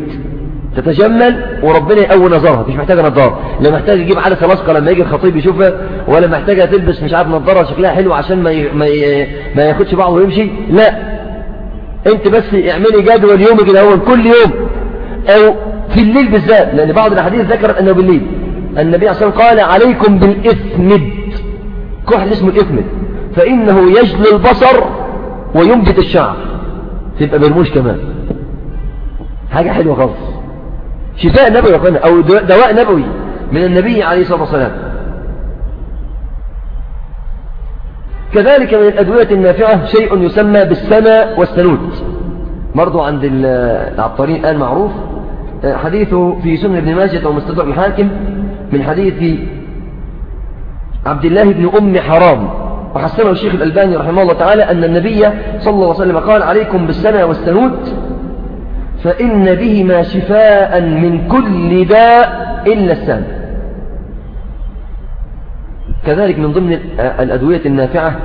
تتجمل وربنا يقوي نظرها مش محتاجة نظارة. لا محتاج يجيب عدسة لاصقة لما يجي الخطيب يشوفها ولا محتاجة تلبس مش عارف نظارة شكلها حلو عشان ما. ما. ما ياخدش بعضه ويمشي. لا. انت بس اعملي جدول يومي كده كل يوم. أو في الليل بالذات لأن بعض الأحاديث ذكرت أنه بالليل. النبي عليه الصلاه قال عليكم بالإثمد. كحل اسمه الإثمد. فإنه يجلي البصر وينبت الشعر. تبقى برموش كمان. حاجة حلوة خالص. شفاء نبوي يا أو دواء نبوي من النبي عليه الصلاة والسلام. كذلك من الأدوية النافعة شيء يسمى بالسنة والسنوت برضو عند العطارين قال معروف. حديثه في سنة ابن ماجه ومستدرك الحاكم من حديث عبد الله بن أم حرام. وحسنه الشيخ الألباني رحمه الله تعالى أن النبي صلى الله عليه وسلم قال عليكم بالسنة والسنود فإن بهما شفاء من كل داء إلا السام كذلك من ضمن الأدوية النافعة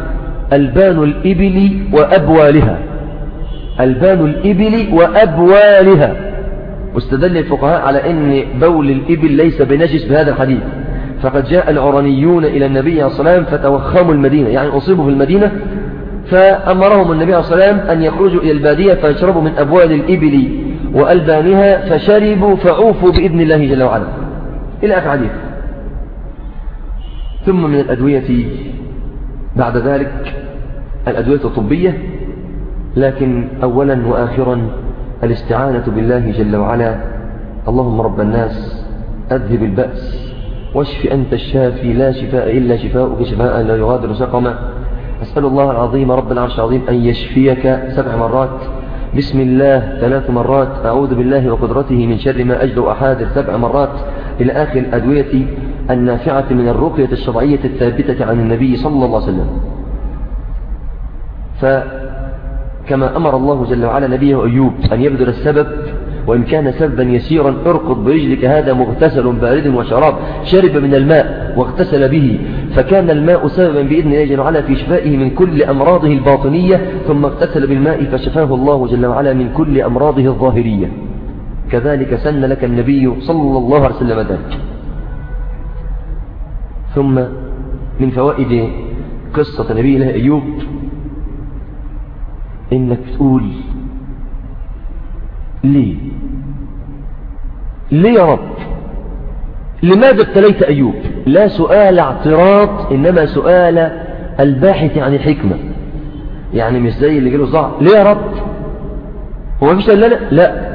ألبان الإبل وأبوالها. ألبان الإبل وأبوالها. واستدل الفقهاء على أن بول الإبل ليس بنجس بهذا الحديث. فقد جاء العرنيون إلى النبي عليه الصلاة والسلام فتوخموا المدينة يعني أصيبوا في المدينة فأمرهم النبي عليه الصلاة والسلام أن يخرجوا إلى البادية فيشربوا من أبوال الإبل وألبانها فشربوا فعوفوا بإذن الله جل وعلا. إلى آخر حديث ثم من الأدوية بعد ذلك الأدوية الطبية لكن أولا وآخرا الاستعانة بالله جل وعلا. اللهم رب الناس أذهب البأس. واشف أنت الشافي لا شفاء إلا شفاءك شفاء لا يغادر سقما. أسأل الله العظيم رب العرش العظيم أن يشفيك سبع مرات. بسم الله ثلاث مرات. أعوذ بالله وقدرته من شر ما أجد أحاذر سبع مرات. إلى آخر الأدوية النافعة من الرقية الشرعية الثابتة عن النبي صلى الله عليه وسلم. فكما أمر الله جل وعلا نبيه أيوب أن يبذل السبب وإن كان سببا يسيرا ارقض برجلك هذا مغتسل بارد وشراب شرب من الماء واغتسل به. فكان الماء سببا بإذن الله جل وعلا في شفائه من كل أمراضه الباطنية ثم اغتسل بالماء فشفاه الله جل وعلا من كل أمراضه الظاهرية. كذلك سن لك النبي صلى الله عليه وسلم ذلك. ثم من فوائد قصة نبي الله أيوب إنك تقول ليه ليه يا رب؟ لماذا ابتليت أيوب؟ لا سؤال اعتراض إنما سؤال الباحث عن الحكمة. يعني مش زي اللي جاله صعب ليه يا رب؟ هو ما فيش إلا لا لا.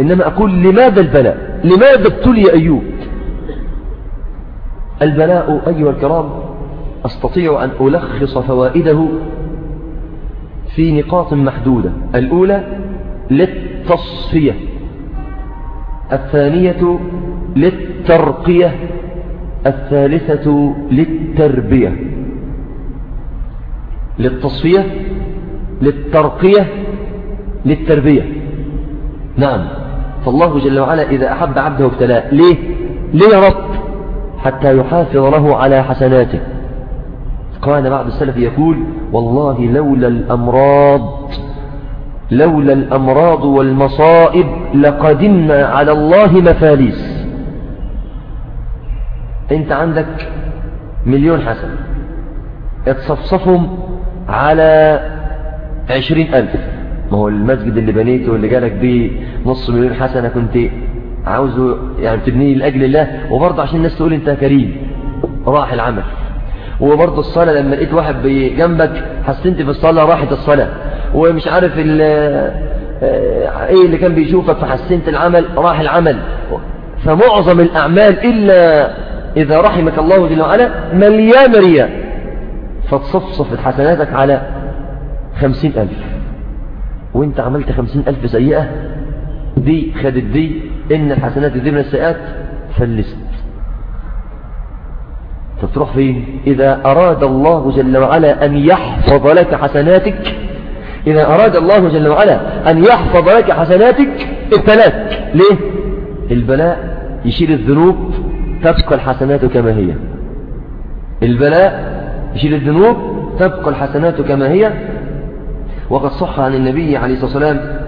إنما أقول لماذا البلاء؟ لماذا ابتلي أيوب؟ البلاء أيها الكرام أستطيع أن ألخص فوائده في نقاط محدودة. الأولى للتصفية. الثانية للترقية. الثالثة للتربية. للتصفية للترقية للتربية. نعم. فالله جل وعلا إذا أحب عبده ابتلاء ليه؟ ليه رب حتى يحافظ له على حسناته. قال بعض السلف يقول والله لولا الأمراض لولا الأمراض والمصائب لقدمنا على الله مفاليس. أنت عندك مليون حسن. اتصفصفهم على عشرين ألف. ما هو المسجد اللي بنيته واللي جالك بيه نص مليون حسنة كنت عاوزه يعني تبنيه لأجل الله وبرضه عشان الناس تقول أنت كريم. راح العمل. وبرضه الصلاة لما لقيت واحد جنبك حسنت في الصلاة راحت الصلاة. ومش عارف إيه اللي كان بيشوفك فحسنت العمل راح العمل. فمعظم الأعمال إلا إذا رحمك الله جل وعلا مليان رياء. فتصفصف حسناتك على خمسين ألف. وإنت عملت خمسين ألف سيئة دي خدت دي إن الحسنات دي من السيئات فلست. فتروح فين؟ إذا أراد الله جل وعلا أن يحفظ لك حسناتك إذا أراد الله جل وعلا أن يحفظ لك حسناتك ابتلاك. ليه؟ البلاء يشيل الذنوب تبقى الحسنات كما هي. البلاء يشيل الذنوب تبقى الحسنات كما هي. وقد صح عن النبي عليه الصلاة والسلام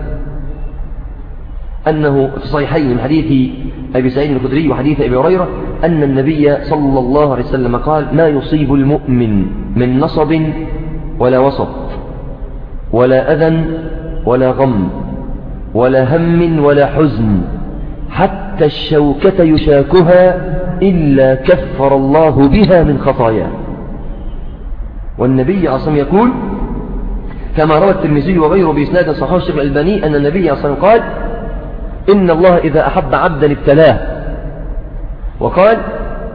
أنه في صحيحين من حديث أبي سعيد الخدري وحديث أبي هريرة أن النبي صلى الله عليه وسلم قال ما يصيب المؤمن من نصب ولا وصب. ولا أذى ولا غم ولا هم ولا حزن حتى الشوكة يشاكها إلا كفر الله بها من خطاياه والنبي عصم يقول كما روى الترمذي وغيره بإسناد صحيح الشيخ الألباني أن النبي عصم قال إن الله إذا أحب عبدا ابتلاه. وقال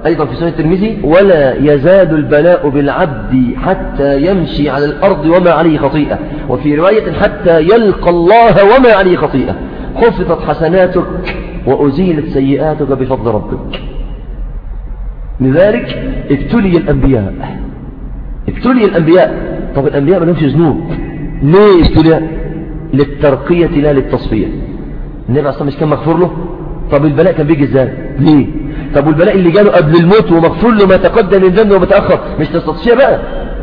أيضا في سنة الترمذي ولا يزال البلاء بالعبد حتى يمشي على الأرض وما عليه خطيئة. وفي رواية حتى يلقى الله وما عليه خطيئة. خفضت حسناتك وأزيلت سيئاتك بفضل ربك. لذلك ابتلي الأنبياء. ابتلي الأنبياء. طب الأنبياء ما لهمش ذنوب. ليه ابتلاء للترقية لا للتصفية. النبي أصلا مش كان مغفور له؟ طب البلاء كان بيجي إزاي؟ ليه؟ طب والبلاء اللي جاله قبل الموت ومغفور له ما تقدم من ذنبه وما تأخر مش تصفية بقى.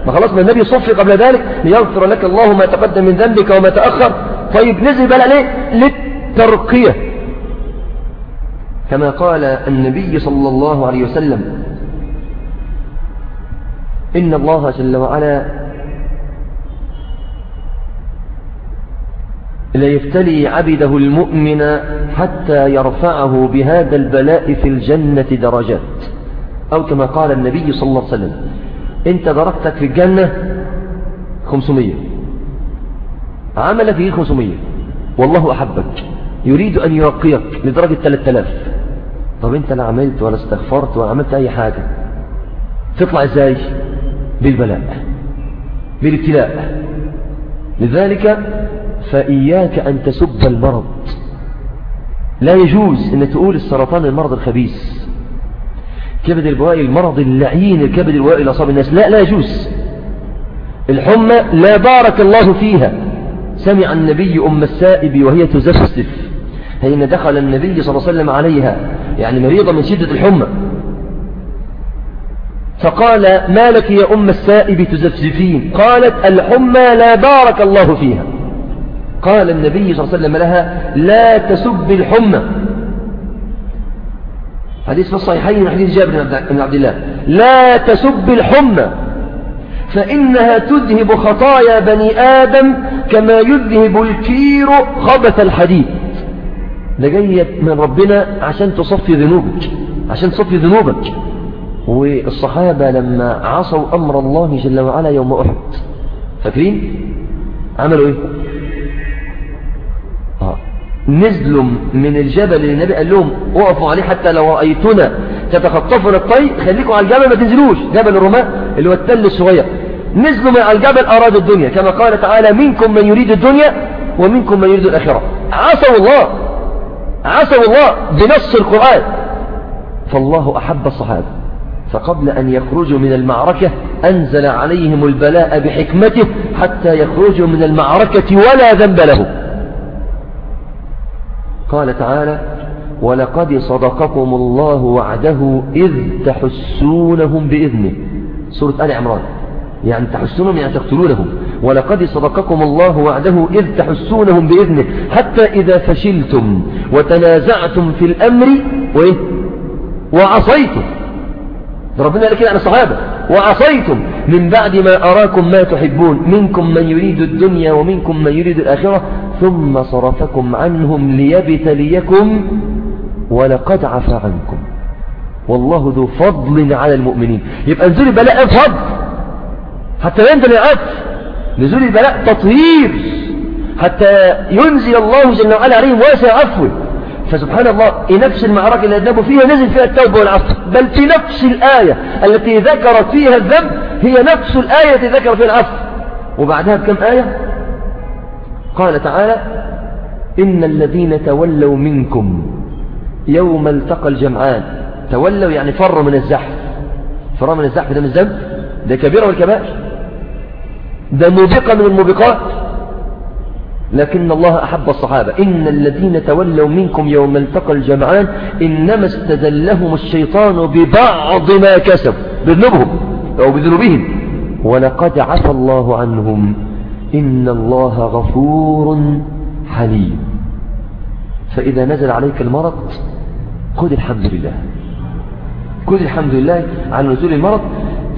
ما خلاص ما النبي صفي قبل ذلك ليغفر لك الله ما تقدم من ذنبك وما تأخر طيب نزل بلاء ليه؟ للترقية. كما قال النبي صلى الله عليه وسلم إن الله جل وعلا ليفتلي عبده المؤمن حتى يرفعه بهذا البلاء في الجنة درجات. أو كما قال النبي صلى الله عليه وسلم انت درجتك في الجنة 500 عمل فيه 500 والله أحبك. يريد أن يرقيك لدرجة 3000 طب أنت لا عملت ولا استغفرت ولا عملت أي حاجة. تطلع إزاي؟ بالبلاء. بالابتلاء. لذلك فإياك أن تسب المرض. لا يجوز أن تقول السرطان المرض الخبيث. كبد البوائي المرض اللعين الكبد البوائي لأصاب الناس. لا لا يجوز. الحمى لا بارك الله فيها. سمع النبي أم السائب وهي تزفزف. حين دخل النبي صلى الله عليه وسلم عليها. يعني مريضة من شدة الحمى. فقال ما لك يا أم السائب تزفزفين؟ قالت الحمى لا بارك الله فيها. قال النبي صلى الله عليه وسلم لها لا تسب الحمى. حديث في الصحيحين من حديث جابر بن عبد الله. لا تسب الحمى. فإنها تذهب خطايا بني آدم كما يذهب الكير خبث الحديد. ده جاية من ربنا عشان تصفي ذنوبك عشان تصفي ذنوبك. والصحابة لما عصوا أمر الله جل وعلا يوم أحد فاكرين؟ عملوا آه. نزلوا من الجبل اللي النبي قال لهم وقفوا عليه حتى لو رأيتنا تتخطفنا الطي خليكم على الجبل ما تنزلوش. جبل الرماء اللي هو التل الصغير. نزلوا من على الجبل أرادوا الدنيا. كما قال تعالى منكم من يريد الدنيا ومنكم من يريد الآخرة. عصوا الله. عصوا الله بنص القرآن. فالله أحب الصحابة. فقبل أن يخرجوا من المعركة أنزل عليهم البلاء بحكمته حتى يخرجوا من المعركة ولا ذنب له قال تعالى ولقد صدقكم الله وعده إذ تحسونهم بإذنه. سورة آل عمران. يعني تحسونهم يعني تقتلونهم. ولقد صدقكم الله وعده إذ تحسونهم بإذنه حتى إذا فشلتم وتنازعتم في الأمر وإيه؟ وعصيتم. ربنا قال كده عن الصحابة. وعصيتم من بعد ما أراكم ما تحبون منكم من يريد الدنيا ومنكم من يريد الآخرة ثم صرفكم عنهم ليبتليكم ولقد عفى عنكم. والله ذو فضل على المؤمنين. يبقى نزول البلاء فضل. حتى ينزل العفو. نزول البلاء تطهير. حتى ينزل الله جل وعلا عليهم واسع عفوه فسبحان الله في نفس المعركة اللي أذنبوا فيها نزل فيها التوبة والعفو. بل في نفس الآية التي ذكرت فيها الذنب هي نفس الآية التي ذكرت فيها العفو. وبعدها بكم آية؟ قال تعالى إن الذين تولوا منكم يوم التقى الجمعان. تولوا يعني فروا من الزحف. فروا من الزحف ده من الذنب؟ ده كبيرة والكبائر ده موبقة من الموبقات لكن الله أحب الصحابة. إن الذين تولوا منكم يوم التقى الجمعان إنما استدلهم الشيطان ببعض ما كسب بذنوبهم أو بذنوبهم. ولقد عفى الله عنهم. إن الله غفور حليم. فإذا نزل عليك المرض خذ الحمد لله. خذ الحمد لله على نزول المرض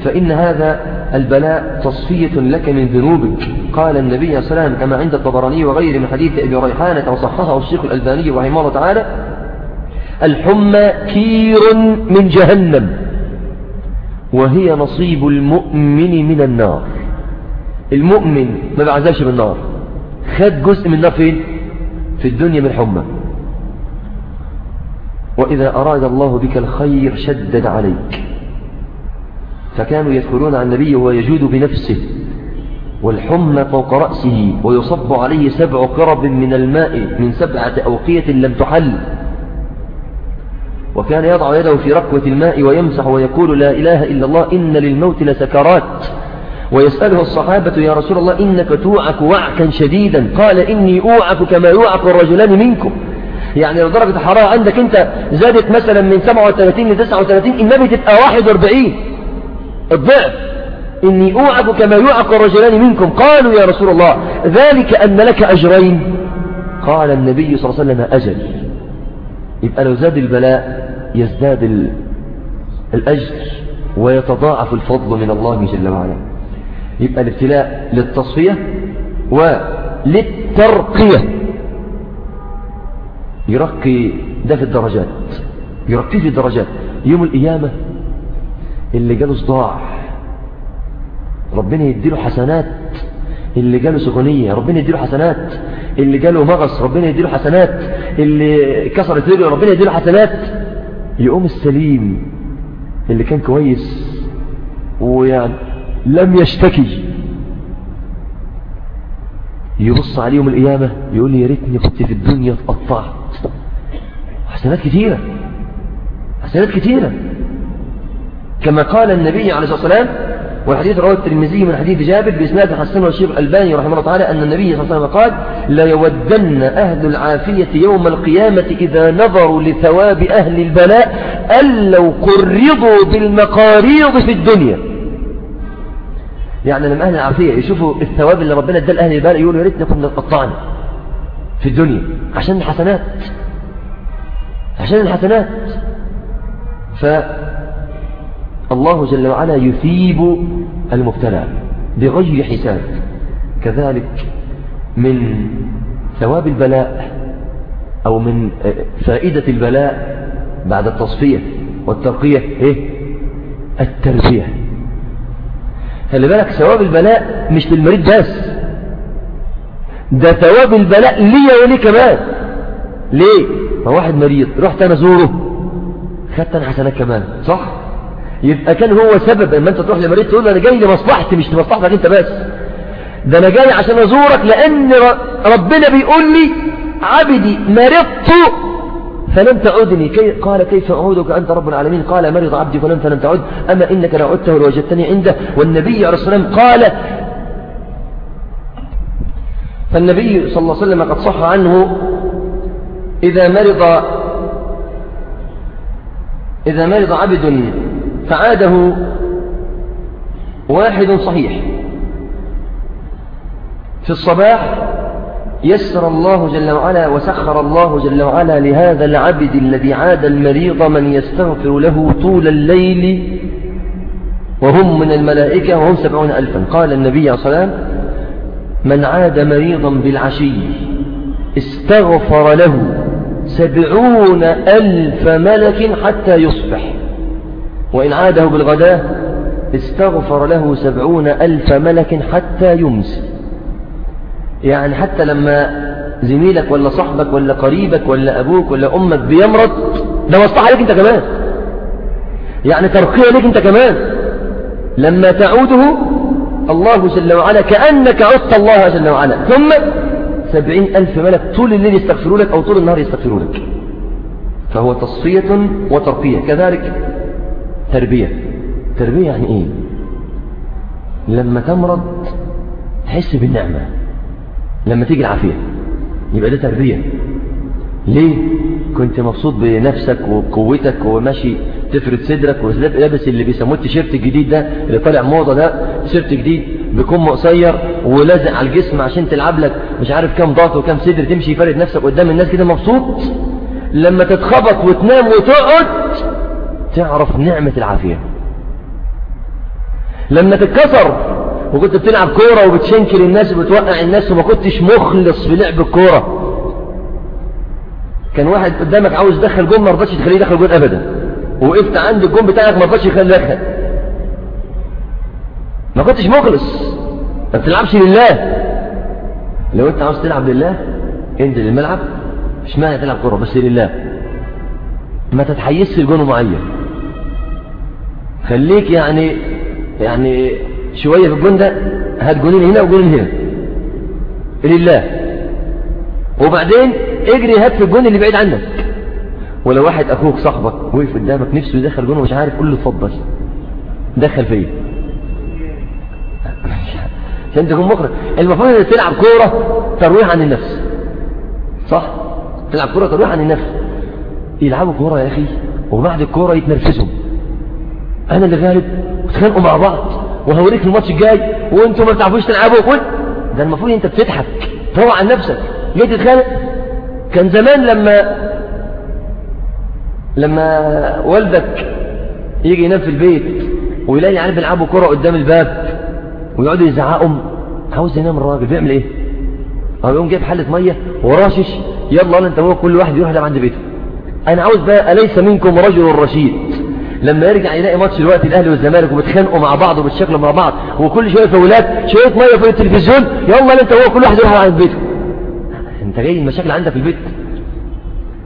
فإن هذا البلاء تصفية لك من ذنوبك. قال النبي صلى الله عليه وسلم كما عند الطبراني وغيره من حديث أبي ريحانة وصححه الشيخ الألباني رحمه الله تعالى الحمى كير من جهنم وهي نصيب المؤمن من النار. المؤمن ما بعزاش من النار. خد جزء من النار فين في الدنيا من حمى. وإذا أراد الله بك الخير شدد عليك. فكانوا يدخلون على النبي وهو يجود بنفسه. والحمى فوق رأسه ويصب عليه سبع قرب من الماء من سبعة أوقية لم تحل. وكان يضع يده في ركوة الماء ويمسح ويقول لا إله إلا الله إن للموت لسكرات. ويسأله الصحابة يا رسول الله إنك توعك وعكا شديدا. قال إني أوعك كما يوعك الرجلان منكم. يعني لو درجة الحرارة عندك أنت زادت مثلا من 37 ل 39 النبي تبقى 41 الضعف. إني أوعك كما يوعك الرجلان منكم. قالوا يا رسول الله ذلك أن لك أجرين. قال النبي صلى الله عليه وسلم أجل. يبقى لو زاد البلاء يزداد الأجر ويتضاعف الفضل من الله جل وعلا. يبقى الابتلاء للتصفية وللترقية. يرقي ده في الدرجات يرقيه في الدرجات. يوم القيامة اللي جاله صداع ربنا يديله حسنات. اللي جاله سخونية ربنا يديله حسنات. اللي جاله مغص ربنا يديله حسنات. اللي كسرت رجله ربنا يديله حسنات. يقوم السليم اللي كان كويس ويعني لم يشتكي. يبص عليه يوم القيامة يقول لي يا ريتني كنت في الدنيا اتقطعت. حسنات كثيرة حسنات كثيرة كما قال النبي عليه الصلاة والسلام والحديث رواه الترمذي من حديث جابر بإسناد حسن الشيخ الألباني رحمه الله تعالى أن النبي صلى الله عليه وسلم قال لا يودن أهل العافية يوم القيامة إذا نظروا لثواب أهل البلاء أن لو قرضوا بالمقاريض في الدنيا. يعني لما أهل العافية يشوفوا الثواب اللي ربنا ادى لأهل البلاء يقولوا يا ريتنا كنا قطعنا في الدنيا عشان الحسنات عشان الحسنات. فالله جل وعلا يثيب المبتلى بغير حساب. كذلك من ثواب البلاء أو من فائدة البلاء بعد التصفية والترقية إيه؟ التربية. خلي بالك ثواب البلاء مش للمريض بس ده ثواب البلاء ليا ولي كمان. ليه؟ ما واحد مريض رحت أنا ازوره خدت أنا حسنات كمان صح؟ يبقى كان هو سبب اما أنت تروح لمريض تقول له أنا جاي لمصلحتي مش لمصلحتك أنت بس. ده أنا جاي عشان أزورك لأن ربنا بيقول لي عبدي مرضت فلم تعودني كي قال كيف أعودك أنت رب العالمين؟ قال مرض عبدي فلم فلم تعود أما إنك لعدته لوجدتني عنده. والنبي عليه الصلاة والسلام قال فالنبي صلى الله عليه وسلم قد صح عنه إذا مرض إذا مرض عبد فعاده واحد صحيح. في الصباح يسر الله جل وعلا وسخر الله جل وعلا لهذا العبد الذي عاد المريض من يستغفر له طول الليل وهم من الملائكة وهم سبعون ألفا. قال النبي عليه الصلاة من عاد مريضا بالعشي استغفر له سبعون ألف ملك حتى يصبح. وإن عاده بالغداة استغفر له سبعون ألف ملك حتى يمسي. يعني حتى لما زميلك ولا صاحبك ولا قريبك ولا أبوك ولا أمك بيمرض ده مصلحة لك أنت كمان. يعني ترقية لك أنت كمان. لما تعوده الله جل وعلا كأنك عدت الله جل وعلا. ثم سبعين ألف ملك طول الليل يستغفروا لك أو طول النهار يستغفروا لك. فهو تصفية وترقية. كذلك تربية. تربية يعني إيه؟ لما تمرض تحس بالنعمة. لما تيجي العافية. يبقى ده تربية ليه؟ كنت مبسوط بنفسك وقوتك وماشي تفرد صدرك ولابس اللي بيسموه التيشيرت الجديد ده اللي طالع موضة ده تيشيرت جديد بيكون قصير ولازق على الجسم عشان تلعب لك مش عارف كام ضغط وكام صدر تمشي يفرد نفسك قدام الناس كده مبسوط. لما تتخبط وتنام وتقعد تعرف نعمة العافية. لما تتكسر وكنت بتلعب كورة وبتشنكل الناس وبتوقع الناس وما كنتش مخلص في لعب الكورة. كان واحد قدامك عاوز يدخل جون ما رضاش تخليه يدخل جون ابدا. وقفت عند الجون بتاعك ما رضاش يخليه يدخل. ما كنتش مخلص. ما بتلعبش لله. لو انت عاوز تلعب لله انزل الملعب. مش معنى تلعب كورة بس لله. ما تتحيزش لجون معين. خليك يعني يعني شوية في هات جونين هنا وجونين هنا. لله. وبعدين اجري هات في الجون اللي بعيد عنك. ولو واحد أخوك صاحبك وقف قدامك نفسه يدخل جونه مش عارف قول له اتفضل. دخل فيه عشان تكون مخرج المفروض إنك تلعب كورة ترويح عن النفس. صح؟ تلعب كورة ترويح عن النفس. يلعبوا كورة يا أخي وبعد الكورة يتنرفزوا. أنا اللي غالب وتخانقوا مع بعض. وهوريك الماتش الجاي وانتوا ما بتعرفوش تلعبوا. ده المفروض انت بتضحك تروح عن نفسك. جيت تتخانق كان زمان لما لما والدك يجي ينام في البيت ويلاقي العيال بيلعبوا كرة قدام الباب ويقعدوا يزعقهم عاوز ينام الراجل بيعمل إيه؟ هو يقوم جايب حلة مية وراشش يلا انت هو كل واحد يروح يلعب عند بيته. أنا عاوز بقى أليس منكم رجل رشيد؟ لما يرجع يلاقي ماتش الوقت الأهلي والزمالك وبيتخانقوا مع بعض وبتشكلوا مع بعض وكل شوية فاولات شوية مية في التلفزيون يلا انت هو كل واحد يروح عند بيته. انت جاي المشاكل عندك في البيت.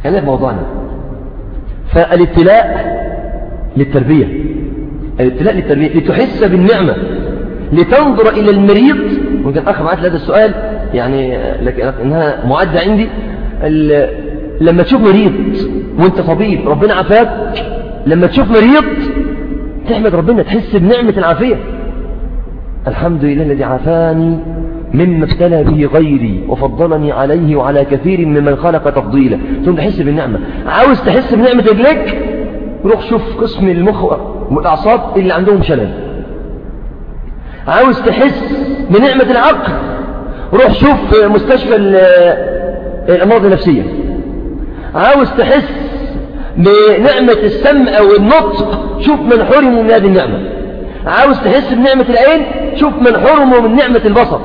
خلينا في موضوعنا. فالابتلاء للتربية. الابتلاء للتربية. لتحس بالنعمة. لتنظر إلى المريض. ممكن أخ معاك هذا السؤال. يعني لكن انها معده عندي. لما تشوف مريض وأنت طبيب ربنا عافاك. لما تشوف مريض تحمد ربنا تحس بنعمة العافية. الحمد لله الذي عافاني مما ابتلى به غيري وفضلني عليه وعلى كثير ممن خلق تفضيلا. ثم تحس بالنعمة. عاوز تحس بنعمة رجلك روح شوف قسم المخ والأعصاب اللي عندهم شلل. عاوز تحس بنعمة العقل؟ روح شوف مستشفى الأمراض النفسية. عاوز تحس بنعمة السمع والنطق. شوف من حرموا من هذه النعمة. عاوز تحس بنعمة العين؟ شوف من حرموا من نعمة البصر.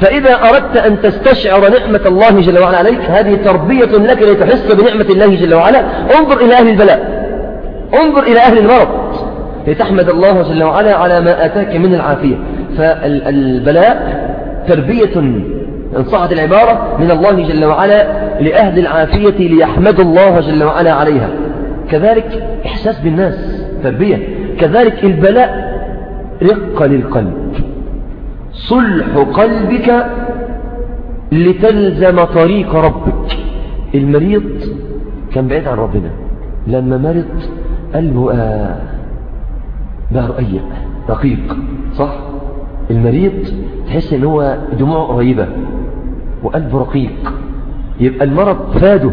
فإذا أردت أن تستشعر نعمة الله جل وعلا عليك هذه تربية لك لتحس بنعمة الله جل وعلا. انظر إلى أهل البلاء. انظر إلى أهل المرض. لتحمد الله جل وعلا على ما آتاك من العافية. فالبلاء تربية إن صحت العبارة من الله جل وعلا لأهل العافية ليحمدوا الله جل وعلا عليها. كذلك إحساس بالناس تربية. كذلك البلاء رق للقلب. صلح قلبك لتلزم طريق ربك. المريض كان بعيد عن ربنا. لما مرض قلبه آه بقى رقيق رقيق صح؟ المريض تحس إن هو دموعه قريبة. وقلبه رقيق. يبقى المرض فاده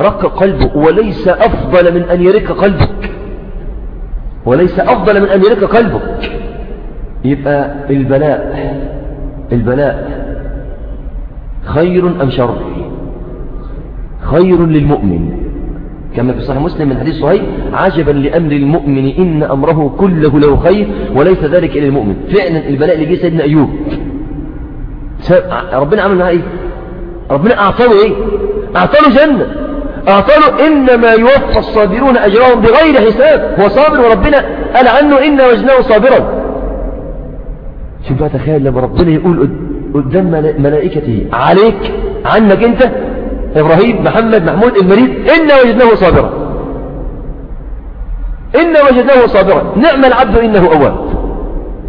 رق قلبه وليس أفضل من أن يرق قلبك. وليس أفضل من أن يرق قلبك. يبقى البلاء البلاء خير أم شر؟ خير للمؤمن. كما في صحيح مسلم من حديث صهيب عجبا لأمر المؤمن إن أمره كله له خير وليس ذلك إلى المؤمن فعلا البلاء اللي جه سيدنا أيوب. ربنا عمل معاه إيه؟ ربنا أعطاه إيه؟ أعطاه جنة. أعطاه إنما يوفى الصابرون أجرهم بغير حساب. هو صابر وربنا قال عنه إن وجناه صابرا. شوف تخيل لما ربنا يقول قدام ملائكته عليك عنك أنت إبراهيم محمد محمود المريض إن وجدناه صابرا. إن وجدناه صابرا. نعم العبد إنه أواب.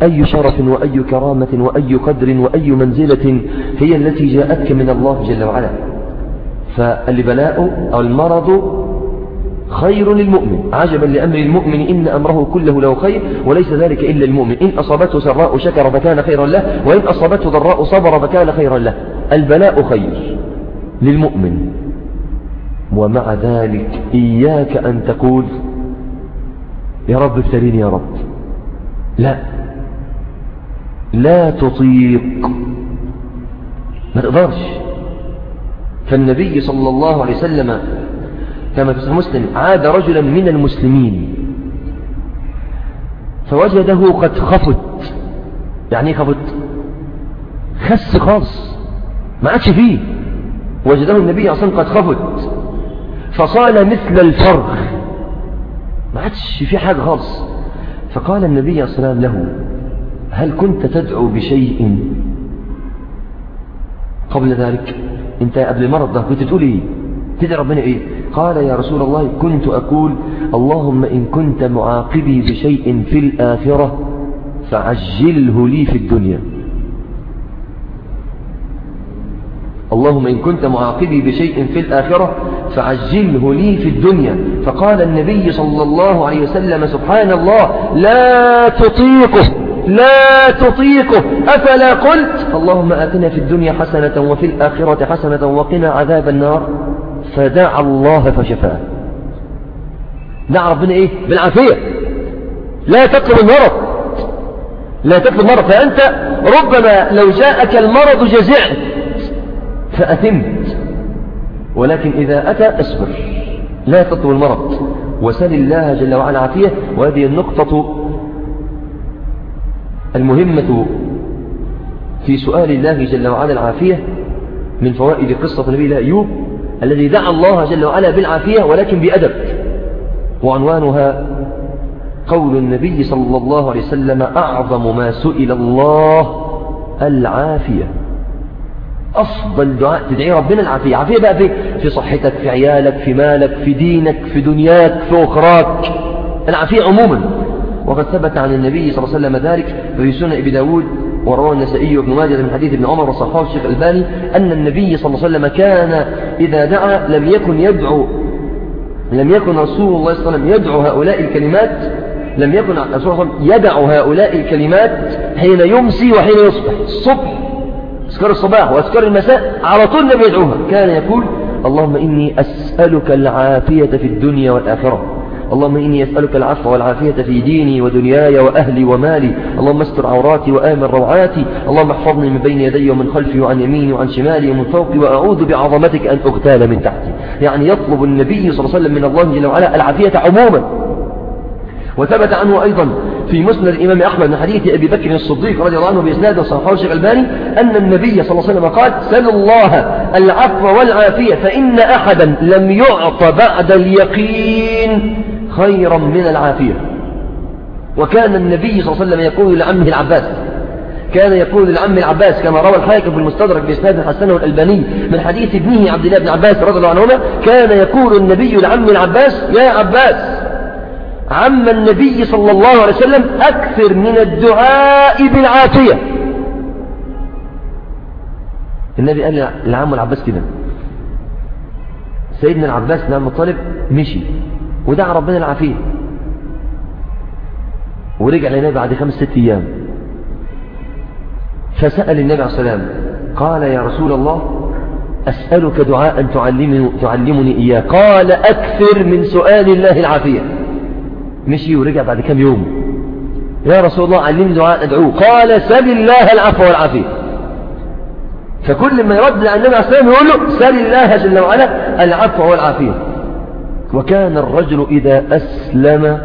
أي شرف وأي كرامة وأي قدر وأي منزلة هي التي جاءتك من الله جل وعلا. فالبلاء أو المرض خير للمؤمن عجبا لأمر المؤمن إن أمره كله له خير وليس ذلك إلا المؤمن. إن أصابته سراء شكر فكان خيرا له وإن أصابته ضراء صبر فكان خيرا له. البلاء خير للمؤمن. ومع ذلك إياك أن تقول يا رب ابتليني يا رب. لا. لا تطيق. ما تقدرش. فالنبي صلى الله عليه وسلم كما في مسلم عاد رجلا من المسلمين. فوجده قد خفت. يعني إيه خفت؟ خس خالص. ما عادش فيه. وجده النبي أصلا قد خفت. فصال مثل الفرخ. ما عادش في حاجة خالص. فقال النبي صلى الله عليه وسلم له هل كنت تدعو بشيء قبل ذلك؟ انت قبل المرض ده كنت تقول إيه؟ تدعي ربنا إيه؟ قال يا رسول الله كنت أقول اللهم إن كنت معاقبي بشيء في الآخرة فعجله لي في الدنيا. اللهم إن كنت معاقبي بشيء في الآخرة فعجله لي في الدنيا. فقال النبي صلى الله عليه وسلم سبحان الله لا تطيقه. لا تطيقه. أفلا قلت اللهم آتنا في الدنيا حسنة وفي الآخرة حسنة وقنا عذاب النار. فدعا الله فشفاه. دعا ربنا إيه؟ بالعافية. لا تطلب المرض. لا تطلب المرض. فأنت ربما لو جاءك المرض جزعت. فأثمت ولكن إذا أتى اصبر. لا تطلب المرض. وسل الله جل وعلا عافية. وهذه النقطة المهمة في سؤال الله جل وعلا العافية من فوائد قصة نبي الله أيوب الذي دعا الله جل وعلا بالعافية ولكن بأدب وعنوانها قول النبي صلى الله عليه وسلم أعظم ما سئل الله العافية. أفضل دعاء تدعي ربنا العافية. عافية بقى في, في صحتك في عيالك في مالك في دينك في دنياك في أخراك. العافية عموما. وقد ثبت عن النبي صلى الله عليه وسلم ذلك في سنة أبي داود وروى النسائي وابن ماجه من حديث ابن عمر وصححه الشيخ الباني أن النبي صلى الله عليه وسلم كان إذا دعا لم يكن يدعو لم يكن رسول الله صلى الله عليه وسلم يدعو هؤلاء الكلمات لم يكن رسول الله يدع هؤلاء الكلمات حين يمسي وحين يصبح الصبح أذكار الصباح وأذكار المساء على طول لم يدعوها كان يقول اللهم إني أسألك العافية في الدنيا والآخرة. اللهم إني أسألك العفو والعافية في ديني ودنياي وأهلي ومالي. اللهم استر عوراتي وآمن روعاتي. اللهم احفظني من بين يدي ومن خلفي وعن يميني وعن شمالي ومن فوقي وأعوذ بعظمتك أن أغتال من تحتي. يعني يطلب النبي صلى الله عليه وسلم من الله جل وعلا العافية عموما. وثبت عنه أيضا في مسند الإمام أحمد من حديث أبي بكر الصديق رضي الله عنه بإسناد صححه الشيخ الباني أن النبي صلى الله عليه وسلم قال سل الله العفو والعافية فإن أحدا لم يعط بعد اليقين. خيرا من العافية. وكان النبي صلى الله عليه وسلم يقول لعمه العباس كان يقول لعم العباس كما روى الحاكم في المستدرك بإسناد حسنه الألباني من حديث ابنه عبد الله بن عباس رضي الله عنهما كان يقول النبي لعم العباس يا عباس عم النبي صلى الله عليه وسلم أكثر من الدعاء بالعافية. النبي قال لعم العباس كده. سيدنا العباس بن المطالب مشي. ودعا ربنا العافية. ورجع للنبي بعد خمس ست أيام. فسأل النبي عليه السلام قال يا رسول الله أسألك دعاء تعلمني, تعلمني إياه. قال أكثر من سؤال الله العافية. مشي ورجع بعد كم يوم. يا رسول الله علمني دعاء أدعوه. قال سل الله العفو والعافية. فكل ما يرد على النبي عليه والسلام يقول له سل الله جل وعلا العفو والعافية. وكان الرجل إذا أسلم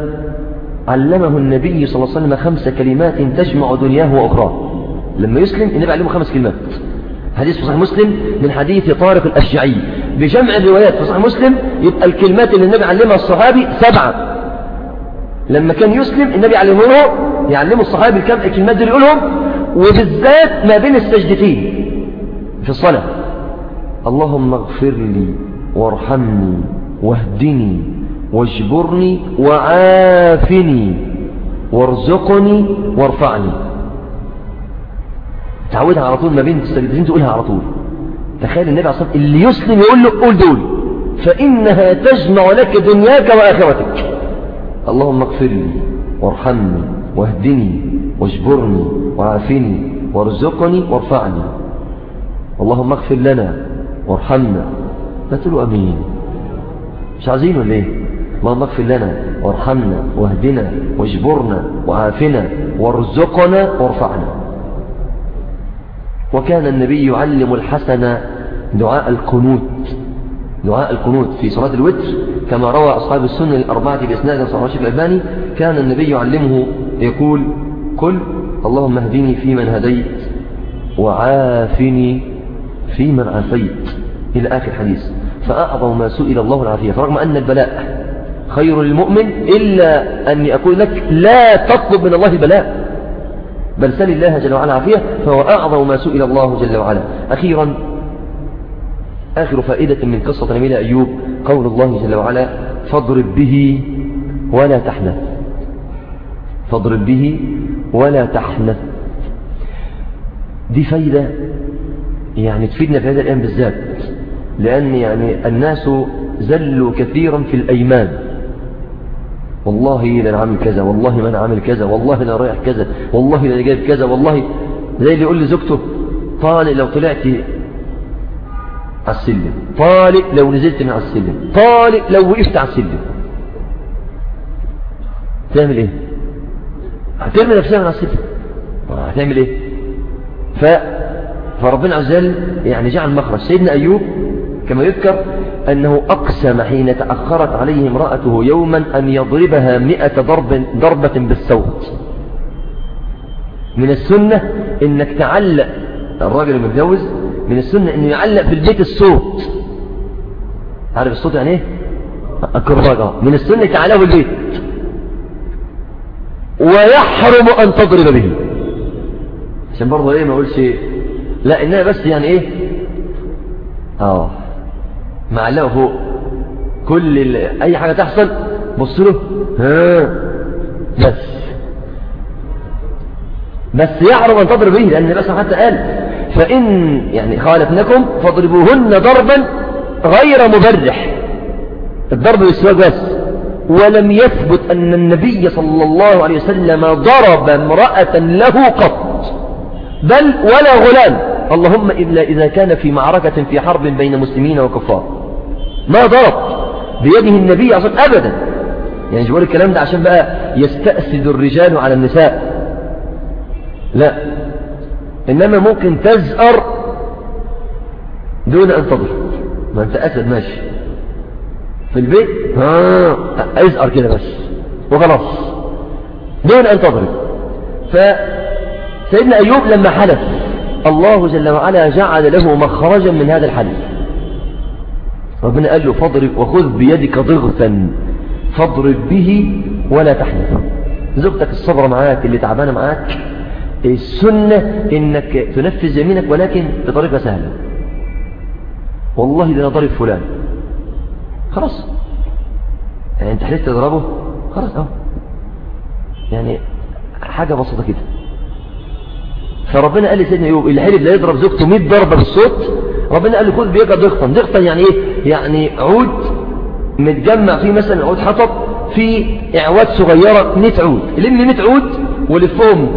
علمه النبي صلى الله عليه وسلم خمس كلمات تجمع دنياه وأخراه. لما يسلم النبي علمه خمس كلمات. حديث صحيح مسلم من حديث طارق الأشجعي. بجمع الروايات في صحيح مسلم يبقى الكلمات اللي النبي علمها الصحابي سبعة. لما كان يسلم النبي علمه له يعلمه الصحابي الكلمات دي يقولهم وبالذات ما بين السجدتين في الصلاة. اللهم اغفر لي وارحمني. واهدني واجبرني وعافني وارزقني وارفعني. تعودها على طول ما بين السجدتين تقولها على طول. تخيل النبي عليه الصلاة والسلام اللي يسلم يقول له قول دول. فإنها تجمع لك دنياك وآخرتك. اللهم اغفر لي وارحمني واهدني واجبرني وعافني وارزقني وارفعني. اللهم اغفر لنا وارحمنا. لا تقولوا آمين. مش عايزين ولا إيه اللهم اغفر لنا وارحمنا واهدنا واجبرنا وعافنا وارزقنا وارفعنا. وكان النبي يعلم الحسن دعاء القنوت دعاء القنوت في صلاة الوتر كما روى أصحاب السنة الأربعة بإسناد صحيح الشيخ الألباني. كان النبي يعلمه يقول قل اللهم اهدني فيمن هديت وعافني فيمن عافيت. إلى آخر حديث فأعظم ما سئل الله العافية. فرغم أن البلاء خير للمؤمن إلا أني أقول لك لا تطلب من الله البلاء بل سل الله جل وعلا عافية فهو أعظم ما سئل الله جل وعلا. أخيرا آخر فائدة من قصة نبينا أيوب قول الله جل وعلا فاضرب به ولا تحنث. فاضرب به ولا تحنث. دي فايدة يعني تفيدنا في هذا الأيام بالذات. لأن يعني الناس زلوا كثيرا في الأيمان. والله لا عامل كذا والله ما أنا عامل كذا والله لا رايح كذا والله لا جايب كذا والله زي اللي يقول لزوجته طالق لو طلعت على السلم طالق لو نزلت من على السلم طالق لو وقفت على السلم. تعمل إيه؟ هترمي نفسها من على السلم. هتعمل إيه؟ ف... فربنا عز وجل يعني جعل مخرج. سيدنا أيوب كما يذكر أنه أقسم حين تأخرت عليه امرأته يوما أن يضربها مئة ضرب ضربة بالصوت. من السنة إنك تعلق الراجل المتجوز من السنة إنه يعلق في البيت الصوت. عارف الصوت يعني إيه؟ الكرباجة من السنة تعلقه البيت. ويحرم أن تضرب به. عشان برضه إيه ما أقولش لا إنها بس يعني إيه؟ آه. معلقه فوق كل أي حاجة تحصل بص له ها بس. بس يحرم أن تضرب به لأن بس حتى قال فإن يعني خالفنكم فاضربوهن ضربا غير مبرح. الضرب بالسواق بس. ولم يثبت أن النبي صلى الله عليه وسلم ضرب امرأة له قط. بل ولا غلام. اللهم إلا إذا كان في معركة في حرب بين مسلمين وكفار. ما ضرب بيده النبي أصلا أبدا. يعني جوال الكلام ده عشان بقى يستأسد الرجال على النساء. لا. إنما ممكن تزأر دون أن تضرب. ما أنت أسد ماشي. في البيت؟ ها أزأر كده بس. وخلاص. دون أن تضرب. فسيدنا أيوب لما حلف الله جل وعلا جعل له مخرجا من هذا الحلف ربنا قال له فاضرب وخذ بيدك ضغثا فاضرب به ولا تحنث زوجتك الصبر معاك اللي تعبانة معاك السنة إنك تنفذ يمينك ولكن بطريقة سهلة. والله ده ضرب فلان. خلاص. يعني أنت حلفت تضربه؟ خلاص آه يعني حاجة بسيطة كده. فربنا قال لسيدنا أيوب اللي حلف لا يضرب زوجته 100 ضربة بالصوت ربنا قال له خذ بيك ضغطا ضغطا يعني إيه؟ يعني عود متجمع فيه مثلا عود حطب في إعواد صغيرة 100 عود. لم 100 عود ولفهم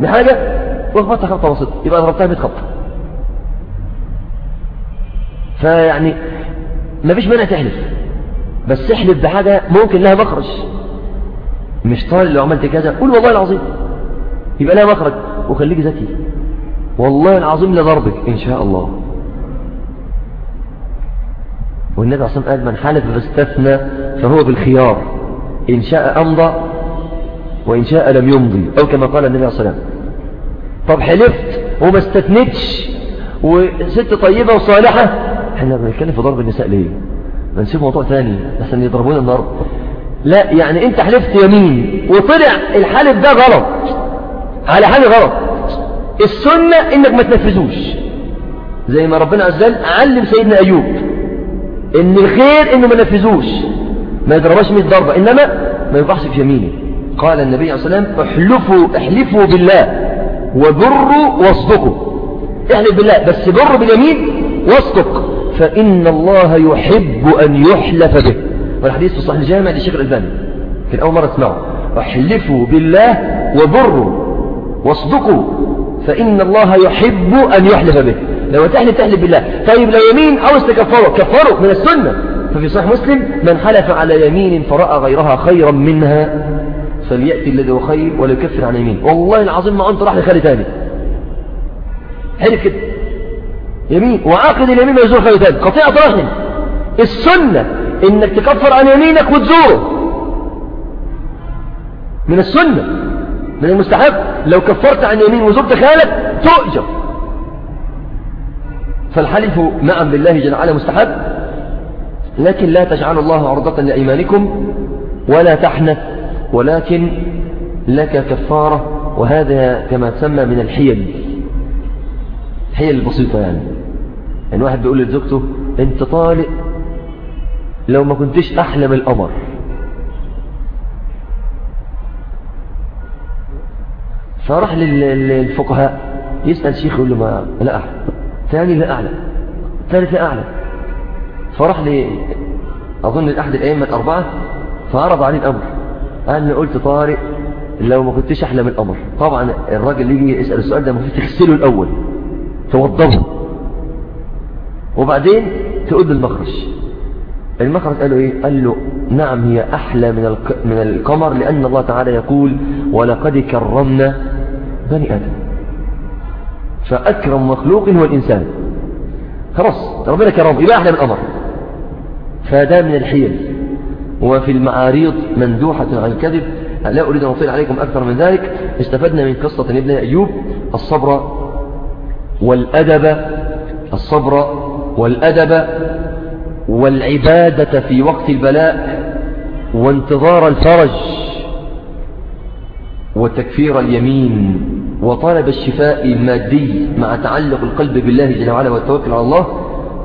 بحاجة واخبطها خبطة بسيطة يبقى ضربتها 100 خبطة فيعني ما فيش مانع تحلف. بس احلف بحاجة ممكن لها مخرج. مش طال لو عملت كذا. قول والله العظيم. يبقى لها مخرج. وخليك ذكي. والله العظيم لضربك إن شاء الله. والنبي الصلاة قال من حلف فاستثنى فهو بالخيار. إن شاء أمضى وإن شاء لم يمضي. أو كما قال النبي عليه الصلاة طب حلفت وما استثنتش وست طيبة وصالحة إحنا بنتكلم في ضرب النساء ليه؟ ما نسيب موضوع ثاني. عشان يضربونا النار. لا يعني أنت حلفت يمين وطلع الحلف ده غلط. على حاجة غلط. السنة إنك ما تنفذوش. زي ما ربنا عز وجل علم سيدنا أيوب. إن الخير إنه ما نفذوش ما يضربش 100 ضربة إنما ما ينفعش في يمينه. قال النبي عليه الصلاة والسلام احلفوا احلفوا بالله وبروا واصدقوا. احلف بالله بس بر باليمين واصدق. فإن الله يحب أن يحلف به. والحديث في صحيح الجامع للشيخ الألباني. كان أول مرة تسمعه. احلفوا بالله وبروا واصدقوا. فإن الله يحب أن يحلف به. لو تحلف تحلف بالله. طيب لو يمين عاوز تكفره كفره من السنة. ففي صحيح مسلم من حلف على يمين فرأى غيرها خيرا منها فليأتي الذي هو خير ولا يكفر عن يمين. والله العظيم ما أنت راح لخالي تاني. حلف كده. يمين وعاقد اليمين ما يزور خير تاني. قطيعة رحم. السنة إنك تكفر عن يمينك وتزوره. من السنة. من المستحب لو كفرت عن يمين وزرت خالك تؤجر. فالحلف نعم بالله جل وعلا مستحب لكن لا تجعل الله عرضة لأيمانكم ولا تحنث ولكن لك كفارة وهذا كما تسمى من الحيل. الحيل البسيطة يعني. يعني واحد بيقول لزوجته أنت طالق لو ما كنتش أحلم القمر. فراح للفقهاء يسأل شيخ يقول له ما لا أحلم. ثاني لا أعلم ثالث لا أعلم فرح لي أظن الأحد الأئمة الأربعة فعرض عليه الأمر. قال لي قلت طارق لو ما كنتش أحلم الأمر. طبعا الراجل اللي يجي يسأل السؤال ده المفروض تغسله الأول. توضبه. وبعدين تقول له المخرج. المخرج قال له إيه؟ قال له نعم هي أحلى من من القمر لأن الله تعالى يقول ولقد كرمنا بني آدم. فأكرم مخلوق هو الإنسان. خلاص ربنا كرم يبقى أحلى من القمر فهذا من الحيل. وفي المعاريض مندوحة عن الكذب. لا أريد أن أطيل عليكم أكثر من ذلك. استفدنا من قصة ابن أيوب الصبر والأدب الصبر والأدب والعبادة في وقت البلاء وانتظار الفرج. وتكفير اليمين وطلب الشفاء المادي مع تعلق القلب بالله جل وعلا والتوكل على الله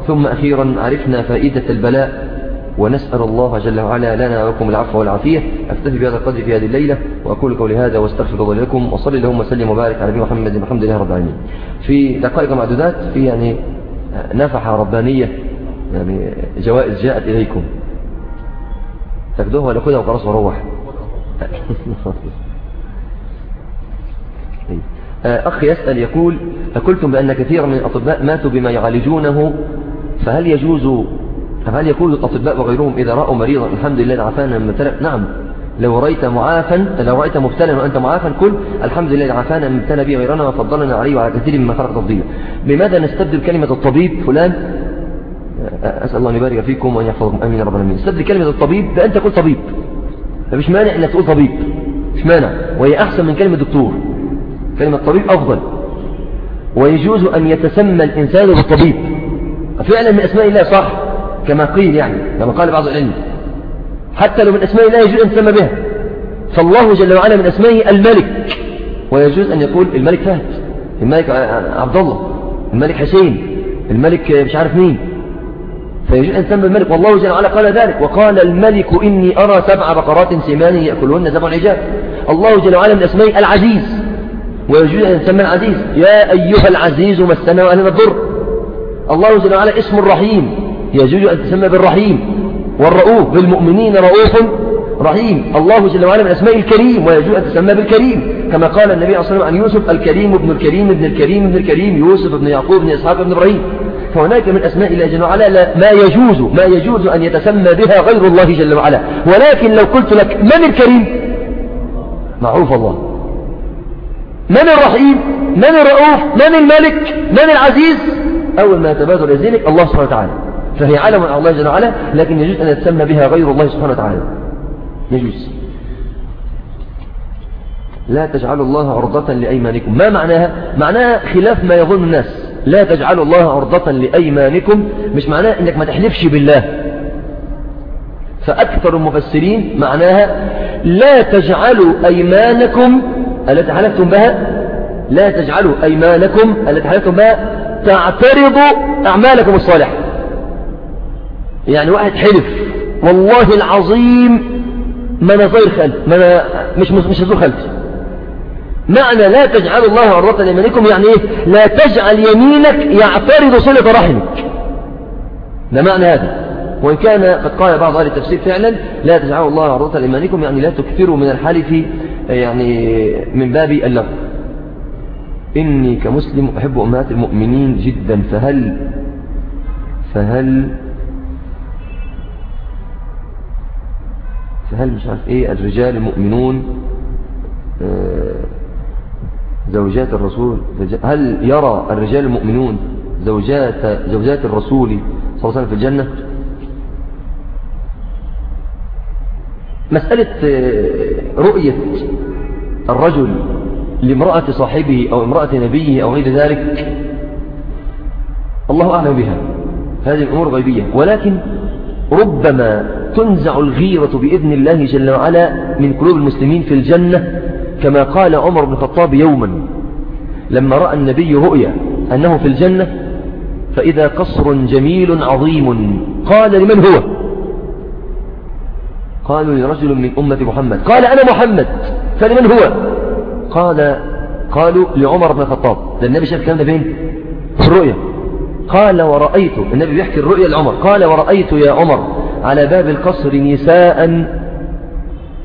ثم أخيرا عرفنا فائدة البلاء ونسأل الله جل وعلا لنا ولكم العفو والعافية. أكتفي بهذا القدر في هذه الليلة وأقول قولي هذا واستغفر الله لكم وصلي اللهم وسلم وبارك على نبينا محمد الحمد لله رب العالمين. في دقائق معدودات في يعني نفحة ربانية يعني جوائز جاءت إليكم. تاخدوها ولا كده وخلاص وروح. أخ يسأل يقول أقلتم بأن كثيرا من الأطباء ماتوا بما يعالجونه؟ فهل يجوز فهل يقول الأطباء وغيرهم إذا رأوا مريضا الحمد لله عافانا من ابتلى نعم. لو رأيت معافا لو رأيت مبتلا وأنت معافا قل الحمد لله عافانا من ابتلى به غيرنا وفضلنا عليه وعلى كثير مما خلق تفضيلا لماذا نستبدل كلمة الطبيب؟ فلان أسأل الله أن يبارك فيكم وأن يحفظكم أمين رب العالمين. استبدل كلمة الطبيب بأن تقول طبيب. فمش مانع أنك تقول طبيب. مش مانع. وهي أحسن من كلمة دكتور. كلمة طبيب أفضل. ويجوز أن يتسمى الإنسان بالطبيب. فعلا من أسماء الله صح كما قيل يعني كما قال بعض العلم. حتى لو من أسماء الله يجوز أن تسمى بها. فالله جل وعلا من أسمائه الملك. ويجوز أن يقول الملك فهد الملك عبد الله الملك حسين الملك مش عارف مين. فيجوز أن تسمى الملك والله جل وعلا قال ذلك. وقال الملك إني أرى سبع بقرات سمان يأكلهن سبع عجاب الله جل وعلا من أسمائه العزيز. ويجوز أن يسمى العزيز. يا أيها العزيز مسنا وأهلنا الضر الله جل وعلا اسم الرحيم يجوز أن تسمى بالرحيم. والرؤوف بالمؤمنين رؤوف رحيم. الله جل وعلا من أسماء الكريم. ويجوز أن تسمى بالكريم. كما قال النبي صلى الله عليه وسلم عن يوسف الكريم ابن الكريم ابن الكريم ابن الكريم يوسف ابن يعقوب ابن إسحاق ابن إبراهيم. فهناك من أسماء الله جل وعلا ما يجوز ما يجوز أن يتسمى بها غير الله جل وعلا. ولكن لو قلت لك من الكريم؟ معروف الله. من الرحيم؟ من الرؤوف؟ من الملك؟ من العزيز؟ أول ما يتبادر لذلك الله سبحانه وتعالى. فهي علم على الله جل وعلا لكن يجوز أن يتسمى بها غير الله سبحانه وتعالى. يجوز. لا تجعلوا الله عرضة لأيمانكم. ما معناها؟ معناها خلاف ما يظن الناس. لا تجعلوا الله عرضة لأيمانكم. مش معناها إنك ما تحلفش بالله. فأكثر المفسرين معناها لا تجعلوا أيمانكم التي حلفتم بها لا تجعلوا أيمانكم التي حلفتم بها تعترض أعمالكم الصالحة. يعني واحد حلف والله العظيم ما نظير خلف ما أنا مش مش هزور خلفي معنى لا تجعل الله عرضة ليمانكم يعني إيه؟ لا تجعل يمينك يعترض صلة رحمك. ده معنى هذا؟ وإن كان قد قال بعض أهل التفسير فعلا لا تجعلوا الله عرضة لإيمانكم يعني لا تكثروا من الحلف يعني من باب اللغو إني كمسلم أحب أمهات المؤمنين جدا فهل فهل فهل مش عارف إيه الرجال المؤمنون آه، زوجات الرسول هل يرى الرجال المؤمنون زوجات زوجات الرسول صلى الله عليه وسلم في الجنة؟ مسألة آه، رؤية الرجل لامرأة صاحبه أو امرأة نبيه أو غير ذلك الله أعلم بها. هذه الأمور غيبية. ولكن ربما تنزع الغيرة بإذن الله جل وعلا من قلوب المسلمين في الجنة كما قال عمر بن الخطاب يوما لما رأى النبي رؤيا أنه في الجنة فإذا قصر جميل عظيم قال لمن هو؟ قالوا لرجل من أمة محمد. قال أنا محمد. فلمن هو؟ قال قالوا لعمر بن الخطاب. ده النبي شاف الكلام ده فين؟ في الرؤيا. قال ورأيت. النبي بيحكي الرؤيا لعمر. قال ورأيت يا عمر على باب القصر نساء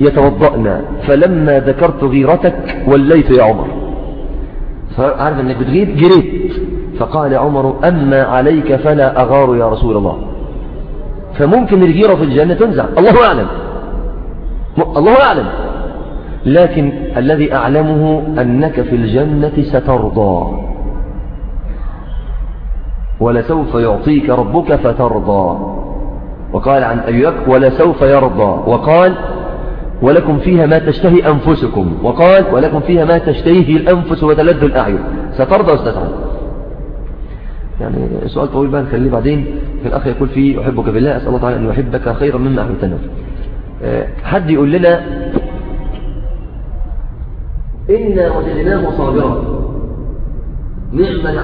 يتوضأن فلما ذكرت غيرتك وليت يا عمر. عارف إنك بتغير جريت فقال عمر أما عليك فلا أغار يا رسول الله. فممكن الغيرة في الجنة تنزع. الله أعلم. الله أعلم. لكن الذي أعلمه أنك في الجنة سترضى. ولسوف يعطيك ربك فترضى. وقال عن أيوك ولسوف يرضى. وقال ولكم فيها ما تشتهي أنفسكم. وقال ولكم فيها ما تشتهيه الأنفس وتلذ الأعين. سترضى وستتعب يعني سؤال طويل بقى نخليه بعدين. في الأخ يقول فيه أحبك بالله أسأل الله تعالى أن يحبك خيرا مما أحبتنا حد يقول لنا إنا وجدناه صابرا. نعم